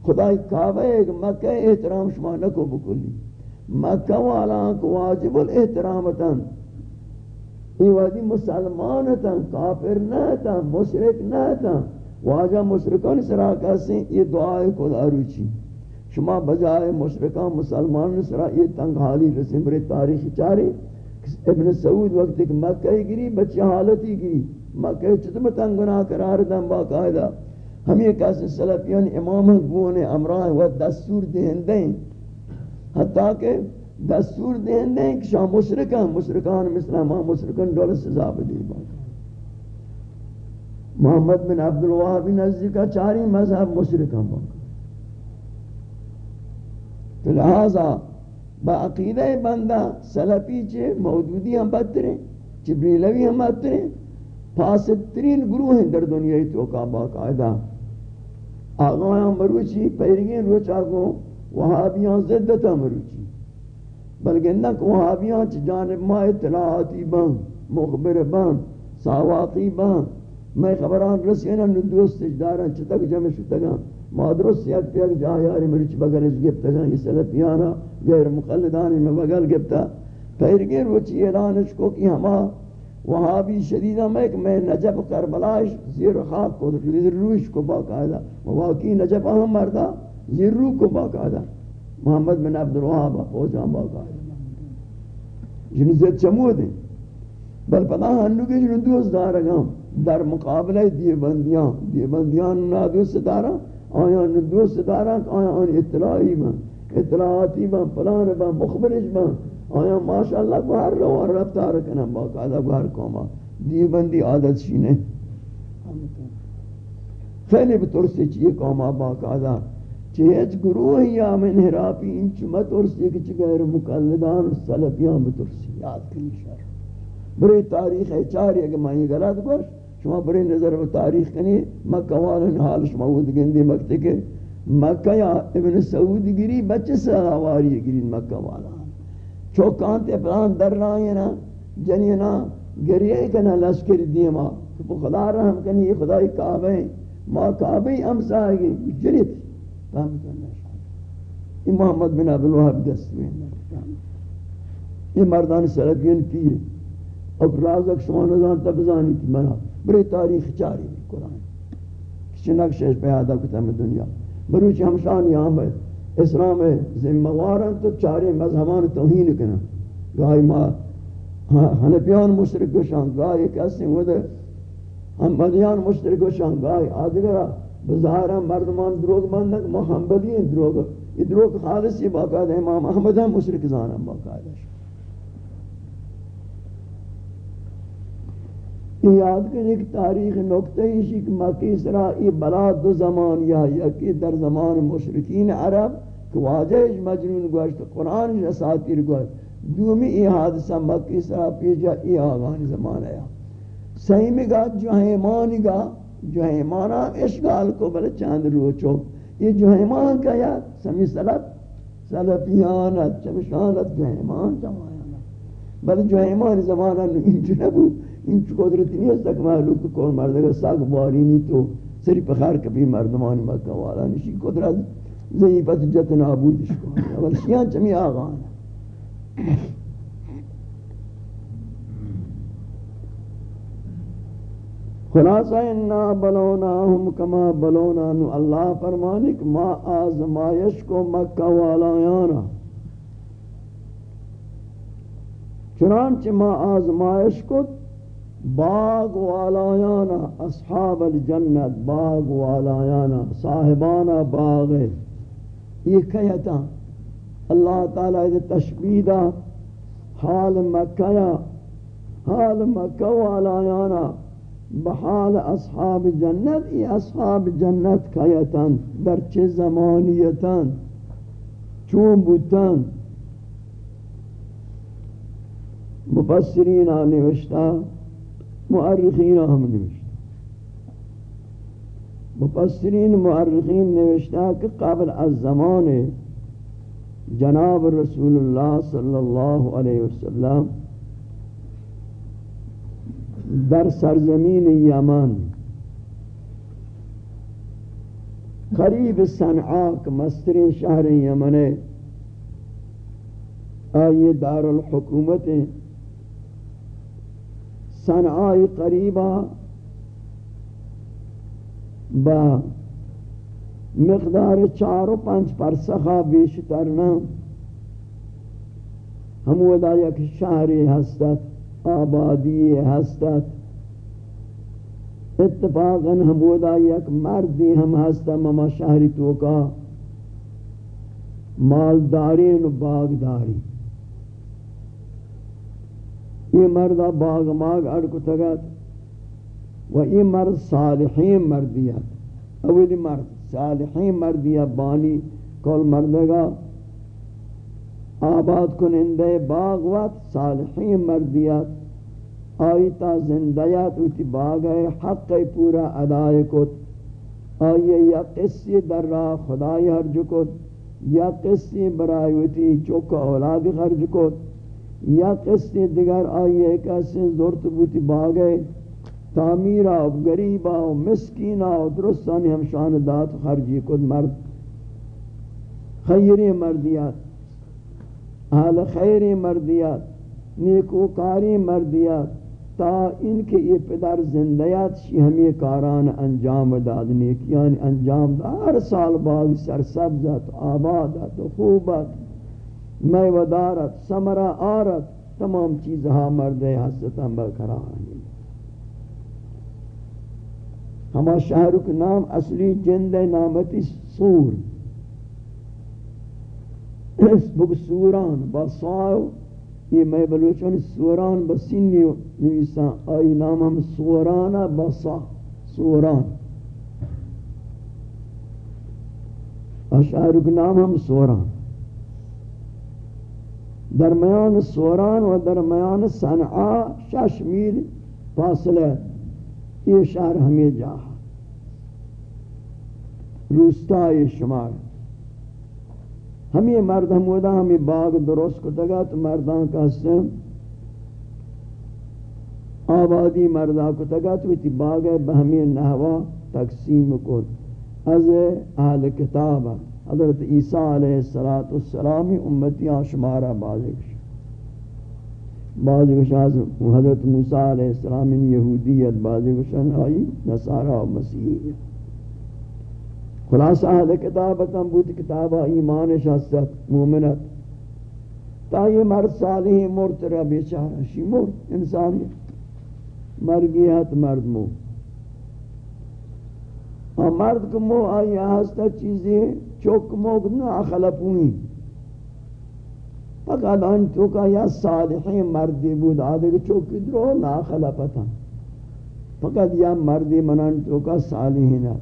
خدای کعبہ ایک مکہ احترام شما نکو بکلی۔ مکہ والا کو واجب الاحترامتاً یہ وادی مسلمان کافر نہ تن، مشرک نہ تن۔ واجہ مشرکان سرا کسی یہ دعائے کو داروچی شما بجائے مشرکان مسلمان سرا یہ تنگ حالی رسم رے تاریخ چارے۔ ابن سعود وقت ایک مکہ گری بچہ حالتی گری۔ مکہ چتمتن گناہ قرار دن باقاعدہ۔ ہم یہ کہتے ہیں سلفیان امام گون امراہ و دستور دہندیں حتیٰ کہ دستور دہندیں کہ شاہ مشرکان مشرکان مثل ہم مشرکان دول سزا بدی باقا محمد بن عبدالوہاب نزدی کا چاری مذہب مشرکان باقا لہذا با عقیدہ بندہ سلفی چھے موجودی ہم بدتر ہیں جبریلوی ہم بدتر ہیں فاسد ترین گروہ ہیں در دنیا ہی توقع باقاعدہ۔ آغایاں مروچی پیرگین روچ آگو، وہابیاں زدتا مروچی بلکہ نک وہابیاں چھ جانب ما اطلاعاتی بان مخبر بان ساواقی بان میں خبران رسینا ندوست دارا چھتک جمع شتگاں مادرس یک یک جایاری مرچ بغل از گفتا یہ سلفیانا غیر مقلدانی میں بغل گفتا پھر گیر وہ چی اعلانش کو کہ ہما وہابی شدیدہ میں کہ میں نجب کربلاش زیر خاک کو، زیر روش کو باقاعدہ۔ واقعی نجب اہم مردہ، زیر روح کو باقاعدہ۔ محمد بن عبد الوہاب پہنچا باقاعدہ۔ جن زید چمود ہیں۔ بل پتہ ہنو کے جن دوست دارگاں در مقابلہ دیوبندیاں دیوبندیاں نا دوست دارا آیا دوست دارن آیا آن اطلاعی من اطلاعاتی من پلان من مخبرش من آیا ماشاءاللہ کو ہر روان رفتار کنم باقاعدہ کو ہر کوما دیوبندی عادت شینے خیلی بطرسی چیئے قوما باقاعدہ۔ چیئے گروہ یا من حراپی انچ مطرسی کچھ غیر مقلدان سلفیان بطرسی۔ یاد کنی شر بری تاریخ ہے چاری اگر میں یہ غلط گوش۔ شما بری نظر و تاریخ کنی، مکہ والن حال شما ود گندی مکتے کے، مکہ یا ابن سعود گری، بچے سے آواری گری مکہ والا۔ چوکان تے پلان در رہے نا، جنی نا، گریے کنا لشکر دیما کہ خدا رحم کنی، یہ خدای کعبہ ما کعبہ امسا گئی جنی تھی۔ فهم کرنا یہ محمد بن عبدالوہب دستوین یہ مردان سلفین پیر۔ اب رازق شما نظام تبزانی تھی منا بری تاریخ چاری بھی قرآن کسی نقشش پیادا کتا میں دنیا. بروچ ہمشان یہاں بے اسلام ذمہ وارن تو چارے مذہبان توہین کنا گاہی ما ہنپیان مشرک گشان گاہی کسی ودے ہم مدیان مشترک گشان گاہی آدھگرہ بظاہرہ مردمان دروگ بندک محمدی دروگ یہ دروگ خالص یہ باقاعدہ امام احمد ہم مشرک زانا باقاعدہ یہ یاد کر ایک تاریخ نکتہ ہی کہ مکی سرا یہ بلا دو زمان یا یکی در زمان مشرکین عرب کہ واجہ مجنون گوشت، قرآن اساتیر گوشت۔ دومی یہ حادثہ مکی سرا پیجا یہ آغان زمان آیا۔ صحیح میں گا جو گا جو اشغال کو بلے چاند روچو یہ جو کا یا سمی سلط سلپیانت چمشانت جو ہیمان زمانہ بلے جو زمانہ نوین نبو۔ این قدرت نہیں ہے تک معلوم کون مرد کا ساگ باری نہیں تو. سری پخار کبھی مردمان مکہ والا نشی. قدرت ضعیفت جت نابودش کو اول شیان چمی آغان خلاصہ انا بلوناہم کما بلونا نو اللہ فرمانے کہ ما آزمائش کو مکہ والا یانا چنانچہ ما آزمائش کو باغ والایانا، اصحاب الجنت، باغ والایانا، صاحبانا باغ. یہ کہتا، اللہ تعالیٰ یہ تشبیدہ، حال مکہ حال مکہ والایانا، بحال اصحاب جنت، یہ اصحاب جنت کہتا، در چه زمانیتا چون بودتن مفسرین آنے وشتا مؤرخین ہم نوشتا مفسرین مؤرخین نوشتا کہ قبل از زمان جناب رسول اللہ صلی اللہ علیہ وسلم در سرزمین یمن قریب صنعاء مستر شہر یمن آئیے دار الحکومت صنعائی قریبا با مقدار چار و پنج پرسخا بیشتر نام ہم ودا یک شہری ہستت، آبادی ہستت. اتفاقا ہم ودا یک مردی ہم ہستا مما شہری توکا. مالدارین و باغداری. یہ مرد باغ ماغ اڑکو تگت و یہ مرد صالحین مردیت اولی مرد صالحین مردیت بانی کل مردگا۔ آباد کنندے باغ وقت صالحین مردیت آئیتا زندیت اوٹی باغ ہے، حق پورا ادائے کت۔ آئیے یا قصی در راہ خدای حرج کت۔ یا قصی برای اوٹی چوک اولاد خرج کت۔ یا قسط دیگر آئیے کیسے زورت بوتی باغے تعمیرہ و گریبہ و مسکینہ و درستانی ہم شان دات خرجی کد مرد خیری مردیات، اہل خیری مردیات نیکوکاری مردیات، تا ان کے یہ پدر زندیات شی ہمیں کاران انجام داد، نیکیان انجام دا ہر سال باغ سرسبزت آبادت خوبت میوہ دارت سمرہ آرت، تمام چیزہا مرد حسدتا برقرار ہیں ہما شہرک نام اصلی جند نامتی سور. اس بگ سوران با یہ میں بلوچون سوران با سینی نویسان آئی نام ہم سورانا با سا، سوران. شہرک نام ہم سوران. درمیان سوران و درمیان صنعا شش میل فاصلے یہ شہر ہمیں جا روستا یہ شمار ہمیں مرد ہمودا ہمیں باغ درست کو دگا تو مردان کا سم آبادی مردہ کو دگا تو تی باغ بہمی نحوہ تقسیم کو از اہل کتابہ حضرت عیسیٰ علیہ السلام امتیاں شمارہ بازک بعض گشاز حضرت موسیٰ علیہ السلام یہودیت بعض گشان آئی نصارہ و مسیحیت خلاصہ ہے کتابتا بود کتابہ ایمان شخصت مومنت۔ تا یہ مرد صالح مرد را بیچارہ شی مرد انسانی مرگیت مرد مو مرد کو مو آئی ہستا چیزیں، چوک موک نہ خلپوئی فقط ان تو کا یا صالحی مردی بود، آدھے کہ چوکی درو نا خلپتا فقط یا مردی منان تو صالحی نا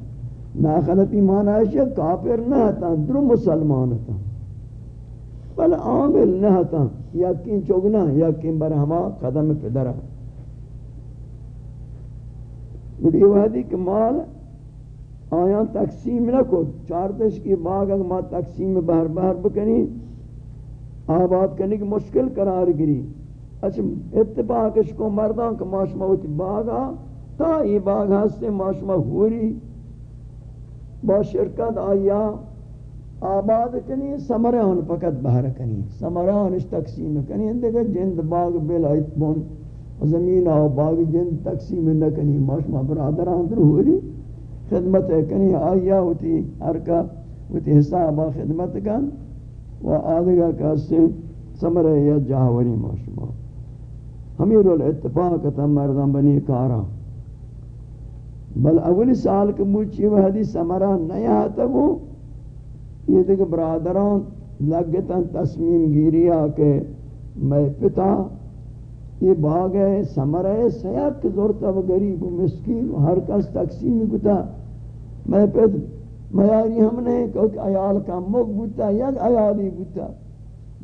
نا خلپی مانا ہے کافر نہ تا درو مسلمان تا بل عامل نہ تا یقین چوگنا یقین برہما قدم پدرہ بڑی وحدی کہ مال آیا تقسیم نہ کو چار دش کی باغ اگر ما تقسیم بہر بہر بکنی، آباد کرنے کی مشکل قرار گری۔ اچھا اتفاقش کو مردان کہ ماشمہ ہوتی باغا تا یہ باغ ہستے ماشمہ ہوری۔ با شرکت آیا، آباد کنی، سمران فقط بہر کنی۔ سمرانش تقسیم کنی دیکھا جند باغ بلائت بون، زمین آو باغ جند تقسیم نکنی ماشمہ برادران در ہوری۔ خدمت کنی آیا ہوتی ہر کا ہوتی حسابہ خدمت کن و آدھگا کاسے سمرے یا جاوری ماشما ہمیں رول اتفاق تا مردان بنی کارا بل اولی سال کے موچی و حدیث سمرہ نیا تا وہ یہ دیکھ برادران لگتا تصمیم گیریا کہ میں پتا یہ باغ ہے، سمرہ سیاد کے زورتا و گریب و مسکین و ہر کس تقسیم کتا میں پید میاری ہم نے کہ ایال کا مگ بوتا، یک ایالی بوتا۔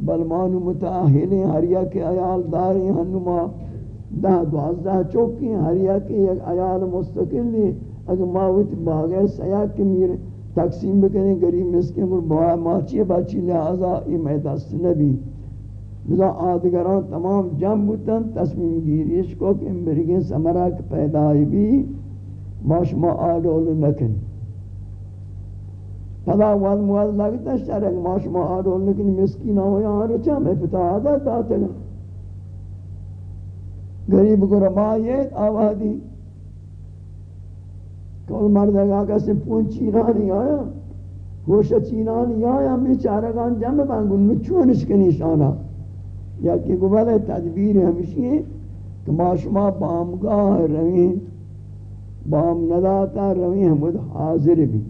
بل مانو متاہلیں ہریا کے ایال داری ہنما دہ دوازدہ چوکی ہریا کے یک ایال مستقل دی اگر ماوت باغے سیاک کے میر تقسیم بکنے گریب مسکین پر بہا ماچی باچی لہذا یہ میں دست نبی لذا آدگران تمام جم بوتن، تصمیم گیریش کو کہ مرگیں سمرہ پیدای بھی ماشما آدول نکنی پدا وال موال لگتا شرک ماشما آدول نکنی مسکین ہو یہاں رچا میں پتا عادت داتا گا گریب کو رمایت آوادی کول مرد اگا کسی پون چینانی آیا گوش چینانی آیا بیچارگان جمع بانگو نچونش کنی شانا یا کہ گوبل تدبیر ہمشی ہے کہ ماشما بامگاہ روین بام نداتا روی حمد حاضر بھی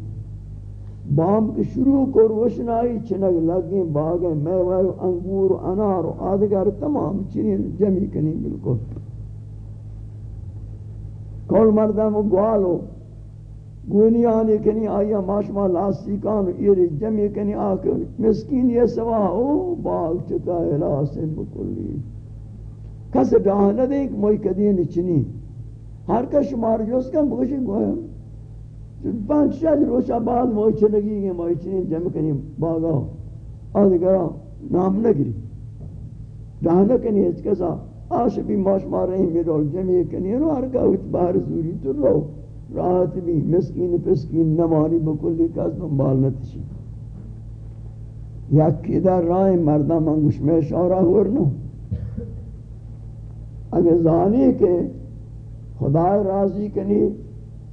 بام شروع کو روشنائی چنگ لگیں، باغیں میوہ انگور، انار و آدگر تمام چنین جمعی کنی بالکل۔ کول مردم و گوالو گونی آنی کنی، آیا ماشما لاستیکان ایری جمعی کنی، آکر مسکین یہ سوا او باغ چکا الاسم بکلی۔ کس ڈاہ نہ دیں کہ موئی کدین چنی۔ ہر کا شمار جوز کم بگوشی گویا پانچ شاید روشا بعد موئی چنگی گئے موئی چنین جمع کنی باغا آدھگرہ نام نگری ڈاہ نہ کنی اس کسا. آش بھی ماش مار رہی میرول جمعی کنی. رو ہر کا ہوت باہر زوری تو رو. راحت بھی مسکین پسکین نمانی بکلی کس دنبال نتشی. یک کدر رائے مردہ منگوش میں شورا گورنو اگر زانی کہ خدا راضی کنی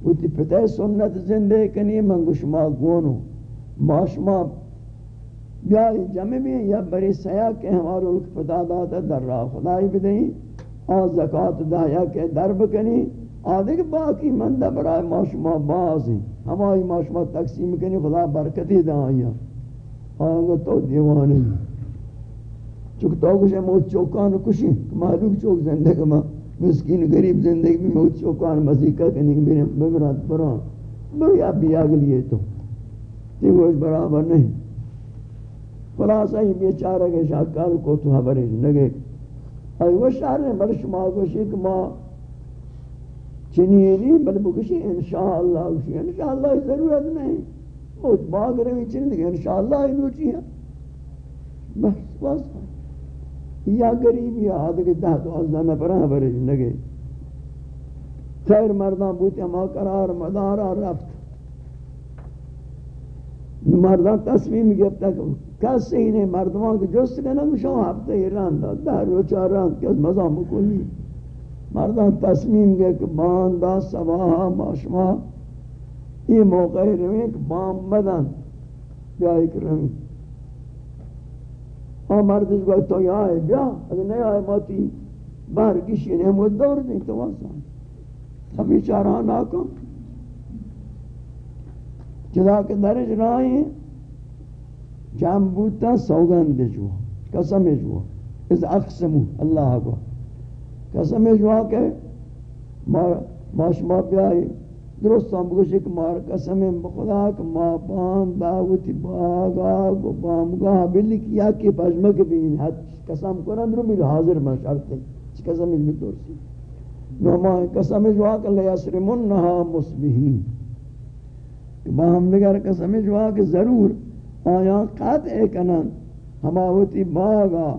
وتی پتہ سنت زندے کنی منگوش ما گونو ماشما بیا جمع بھی یا بری سیا کہ ہمارا لوگ پتہ داتا در راہ خدای بدہی آن زکاة دایا کہ درب کنی آدھے کہ باقی مندہ برای ماشما باز ہیں ہماری ماشما تقسیم کنی خدا برکتی دایا آنگا تو دیوانے چونکہ تو کچھ ہے موت چوکان کشی معلوم چوک زندگی میں مسکین غریب زندگی میں موت چوکان مزیقہ کنی بمرات بران بڑی اب بھی آگ لیے تو۔ تیگوش برابر نہیں۔ خلاصہ ہی بیچارہ کے شاکار کو تو حبری نگے ای وہ شہر نے بڑھ شما گوشی کہ ما چنی نہیں، بل بکشی انشاءاللہ گوشی۔ انشاءاللہ ضرورت نہیں۔ موت باغ روی چنی انشاءاللہ ہی نوچی ہے۔ بس بس۔ یا غریب یا حد کے دہ دوازدہ نفرہ نگه. زندگی. سیر مردان بوتی اما قرار مدارا رفت. مردان تصمیم گفت کہ کس اینے مردمان کے جست کنم شو ہفتے ایران دا دہ چار ران کس مزا مکلی مردان تصمیم گئے کہ باندہ سواہا ماشما یہ موقع رویں کہ بام بدن جائے کرمی آ مردش گوئی تو یا آئے بیا اگر نہیں آئے ماتی بار کشی نے ہم دور دیں تو واسا ہمیں چاران آکم چدا کہ درج رائیں جام بوتا سوگند جو قسم جو اس اقسمو اللہ کو قسم جو کہ ما شما بیائی درست ہم بگوش ایک مار قسم بخدا کہ ما بان داوتی باغا و بامگاہ بلی کیا کہ پجمک بھی حد قسم کرن رو مل حاضر میں شرط ہے۔ قسم علمی طور سی نو قسم جو کہ لیسرمنہا مصبحین۔ کہ با ہم نگر قسم جو کہ ضرور آیا قطع کنن ہما ہوتی باغا۔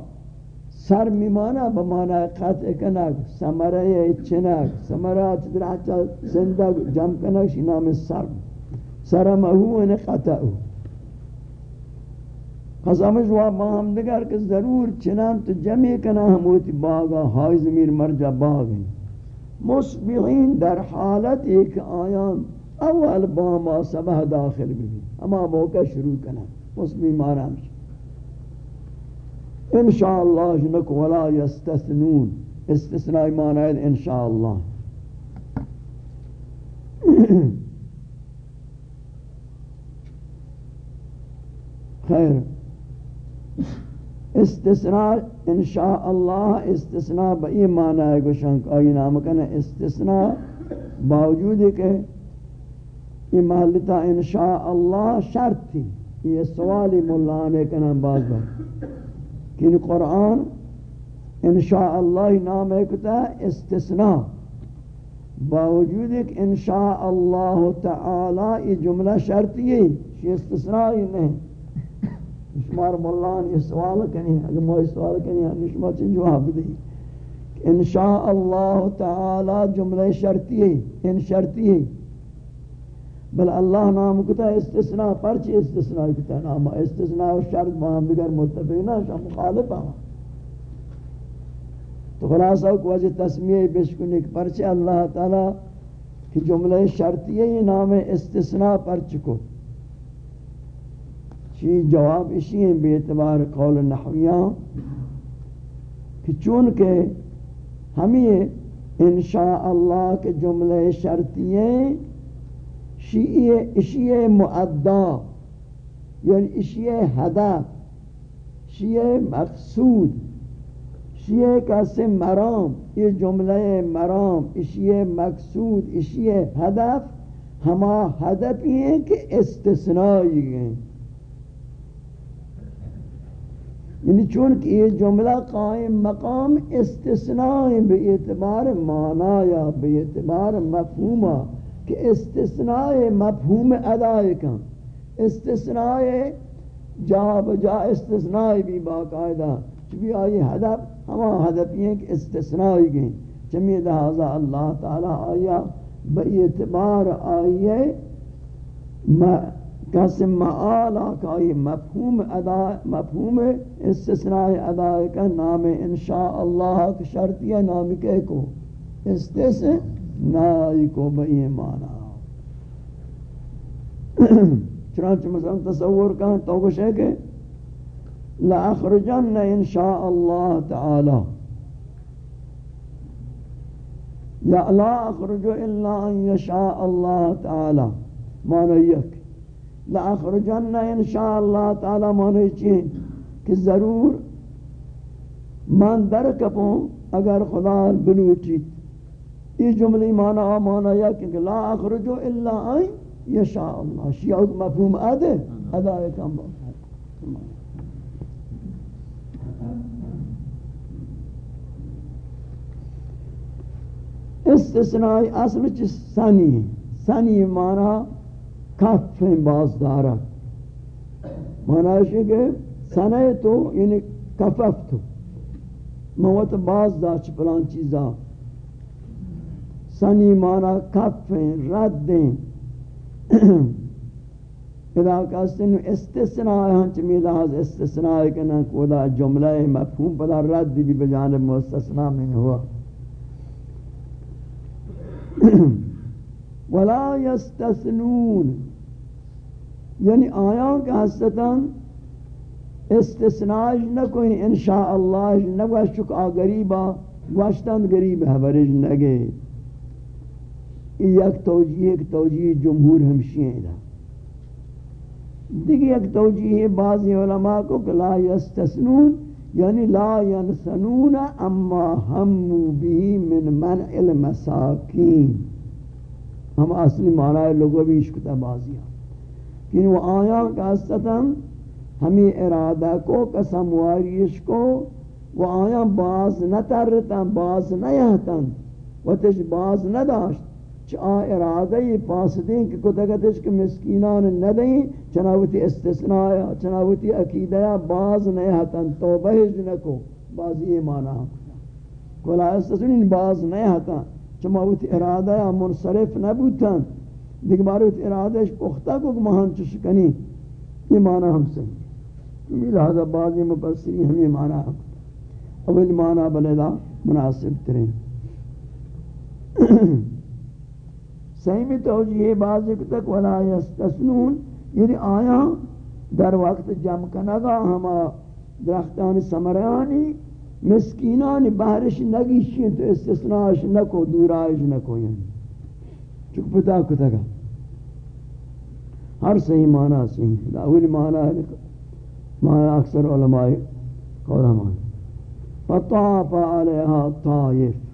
سر میمانه به معنی قطع کنک سمره چنک سمرات درحت زندگ جمع کنکش نام سر. سرمه این قطع او. پس همه جواب با هم دگر که ضرور چنان تو جمع کنه هموتی باغا های زمیر مرجع باغی مصبحین در حالت ایک آیان اول با ما سبه داخل ببین. اما موقع شروع کنه مصبح مارا میشه. ہمشی انشاءاللہ جنک ولا یستثنون استثناء معنی ہے انشاءاللہ خیر استثناء انشاءاللہ استثناء بئی معنی ہے گوشن آئی نام کنا استثناء باوجود ہے کہ یہ محلتا انشاءاللہ شرط تھی یہ سوالی ملانے کنا باز بار کہ قرآن انشاءاللہ نام کتا استثناء باوجود ایک انشاءاللہ تعالی یہ جملہ شرطی ہے یہ استثناء ہی نہیں شمار مولان یہ سوال کنی اگر مو سوال کنی نشما چن جواب دی انشاءاللہ تعالی جملہ شرطی ہے، ان شرطی ہے۔ بل اللہ نام کتا استثناء، پرچی استثناء کتا نام استثناء و شرط باہم دیگر متفق نہ شاہ مخالف آہا تو خلاصہ کو وجہ تسمیہ بشکنی کہ پرچی اللہ تعالی کی جملہ شرطی ہے یہ نام استثناء پرچ کو۔ چی جواب اسی ہیں، بے اعتبار قول نحویاں۔ کہ چونکہ ہمیں انشاءاللہ کے جملہ شرطی شیعه شیعه معدا یعنی شیعه هدف شیعه مقصود شیعه کسی مرام یه جمله مرام شیعه مقصود شیعه هدف همه هدفی ہیں که استثنائی ہیں یعنی چون که یہ جملہ قائم مقام استثنائی به اعتبار معنی یا به اعتبار مفهومہ کہ استثناء مفہوم ادائے کا استثناء جا بجا استثناء بھی باقاعدہ۔ چبی آئی ہدف ہما ہدف یہ کہ استثناء گئیں۔ چمی لہذا اللہ تعالی آیا بئی اعتبار آئیے قسم معال آکائی مفہوم ادا، مفہوم استثناء ادائے کا نام انشاءاللہ شرطیہ نام کے کو۔ استثناء نائی کو بئی مانا چنانچہ مثلا تصور کہاں تو کچھ ہے کہ لَأَخْرُجَنَّ إِنشَاءَ اللَّهِ تَعَالَى یا لا اخرج الا ان يشاء الله تعالی. معنی یک لا اخرجن ان شاء الله تعالی معنی چی کہ ضرور من در کپوں اگر خدا بلوچیت یہ جملے معنی معنی یا کہ لا اخرجو الا ان یشاء اللہ۔ شیعہ مفہوم ادے ادا کم استثناء اصل چ ثانی ثانی معنی کف باز دارا معنی ہے کہ سنے تو یعنی کفف تو۔ موت باز دا چ پلان چیزاں۔ سنی مانا کف رد اذا کہستن استثناء ہنچ میلہاز استثناء کنا کودا جملہ مفہوم پدا رد بھی بجانب مستثناء من ہوا۔ ولا يستثنون یعنی آیاں کہ حسطاً استثناء نہ کوئی، انشاءاللہ نہ گوشت آ غریبا گوشتند غریب حبرج نگے۔ یک توجیہ ایک توجیہ جمہور ہمشی ہیں دا دیکھ ایک توجیہ بعضی علماء کو کہ لا یستثنون یعنی لا ینسنون اما ہمو بھی من منع المساکین۔ ہم اصلی معنی لوگوں بھی عشقتا بعضی ہیں کہ وہ آیا کا ستم ہمیں ارادہ کو، قسم واریش کو، وہ آیا باز نہ ترتا باز نہ یہتن و تش باز نہ داشت۔ چا ارادہ یہ پاس دیں کہ کتگتش کہ مسکینان نہ دیں چناوتی استثناء، چناوتی عقیدہ، باز نہ یہتن توبہ نہ کو باز یہ معنی ہم کلا استثنین باز نہ یہتن چناوتی ارادہ منصرف نہ بوتن دیکھ بارت ارادش پختہ کو مہان چشکنی یہ معنی ہم سے۔ لہذا بعضی مبصری ہم یہ معنی ہم اول معنی بلیدہ مناسب ترین۔ صحیح توجیہ جی، بعضی تک ولا یستسنون یعنی آیا در وقت جمع کنگا ہما درختان سمرانی مسکینانی، بہرش نگیشی تو استثناءش نکو دورائش نکو یعنی. چک پتا کتا گا. ہر صحیح معنی صحیح دا معنی ہے معنی اکثر علماء قول ہمارے. فطاف علیہا طائف.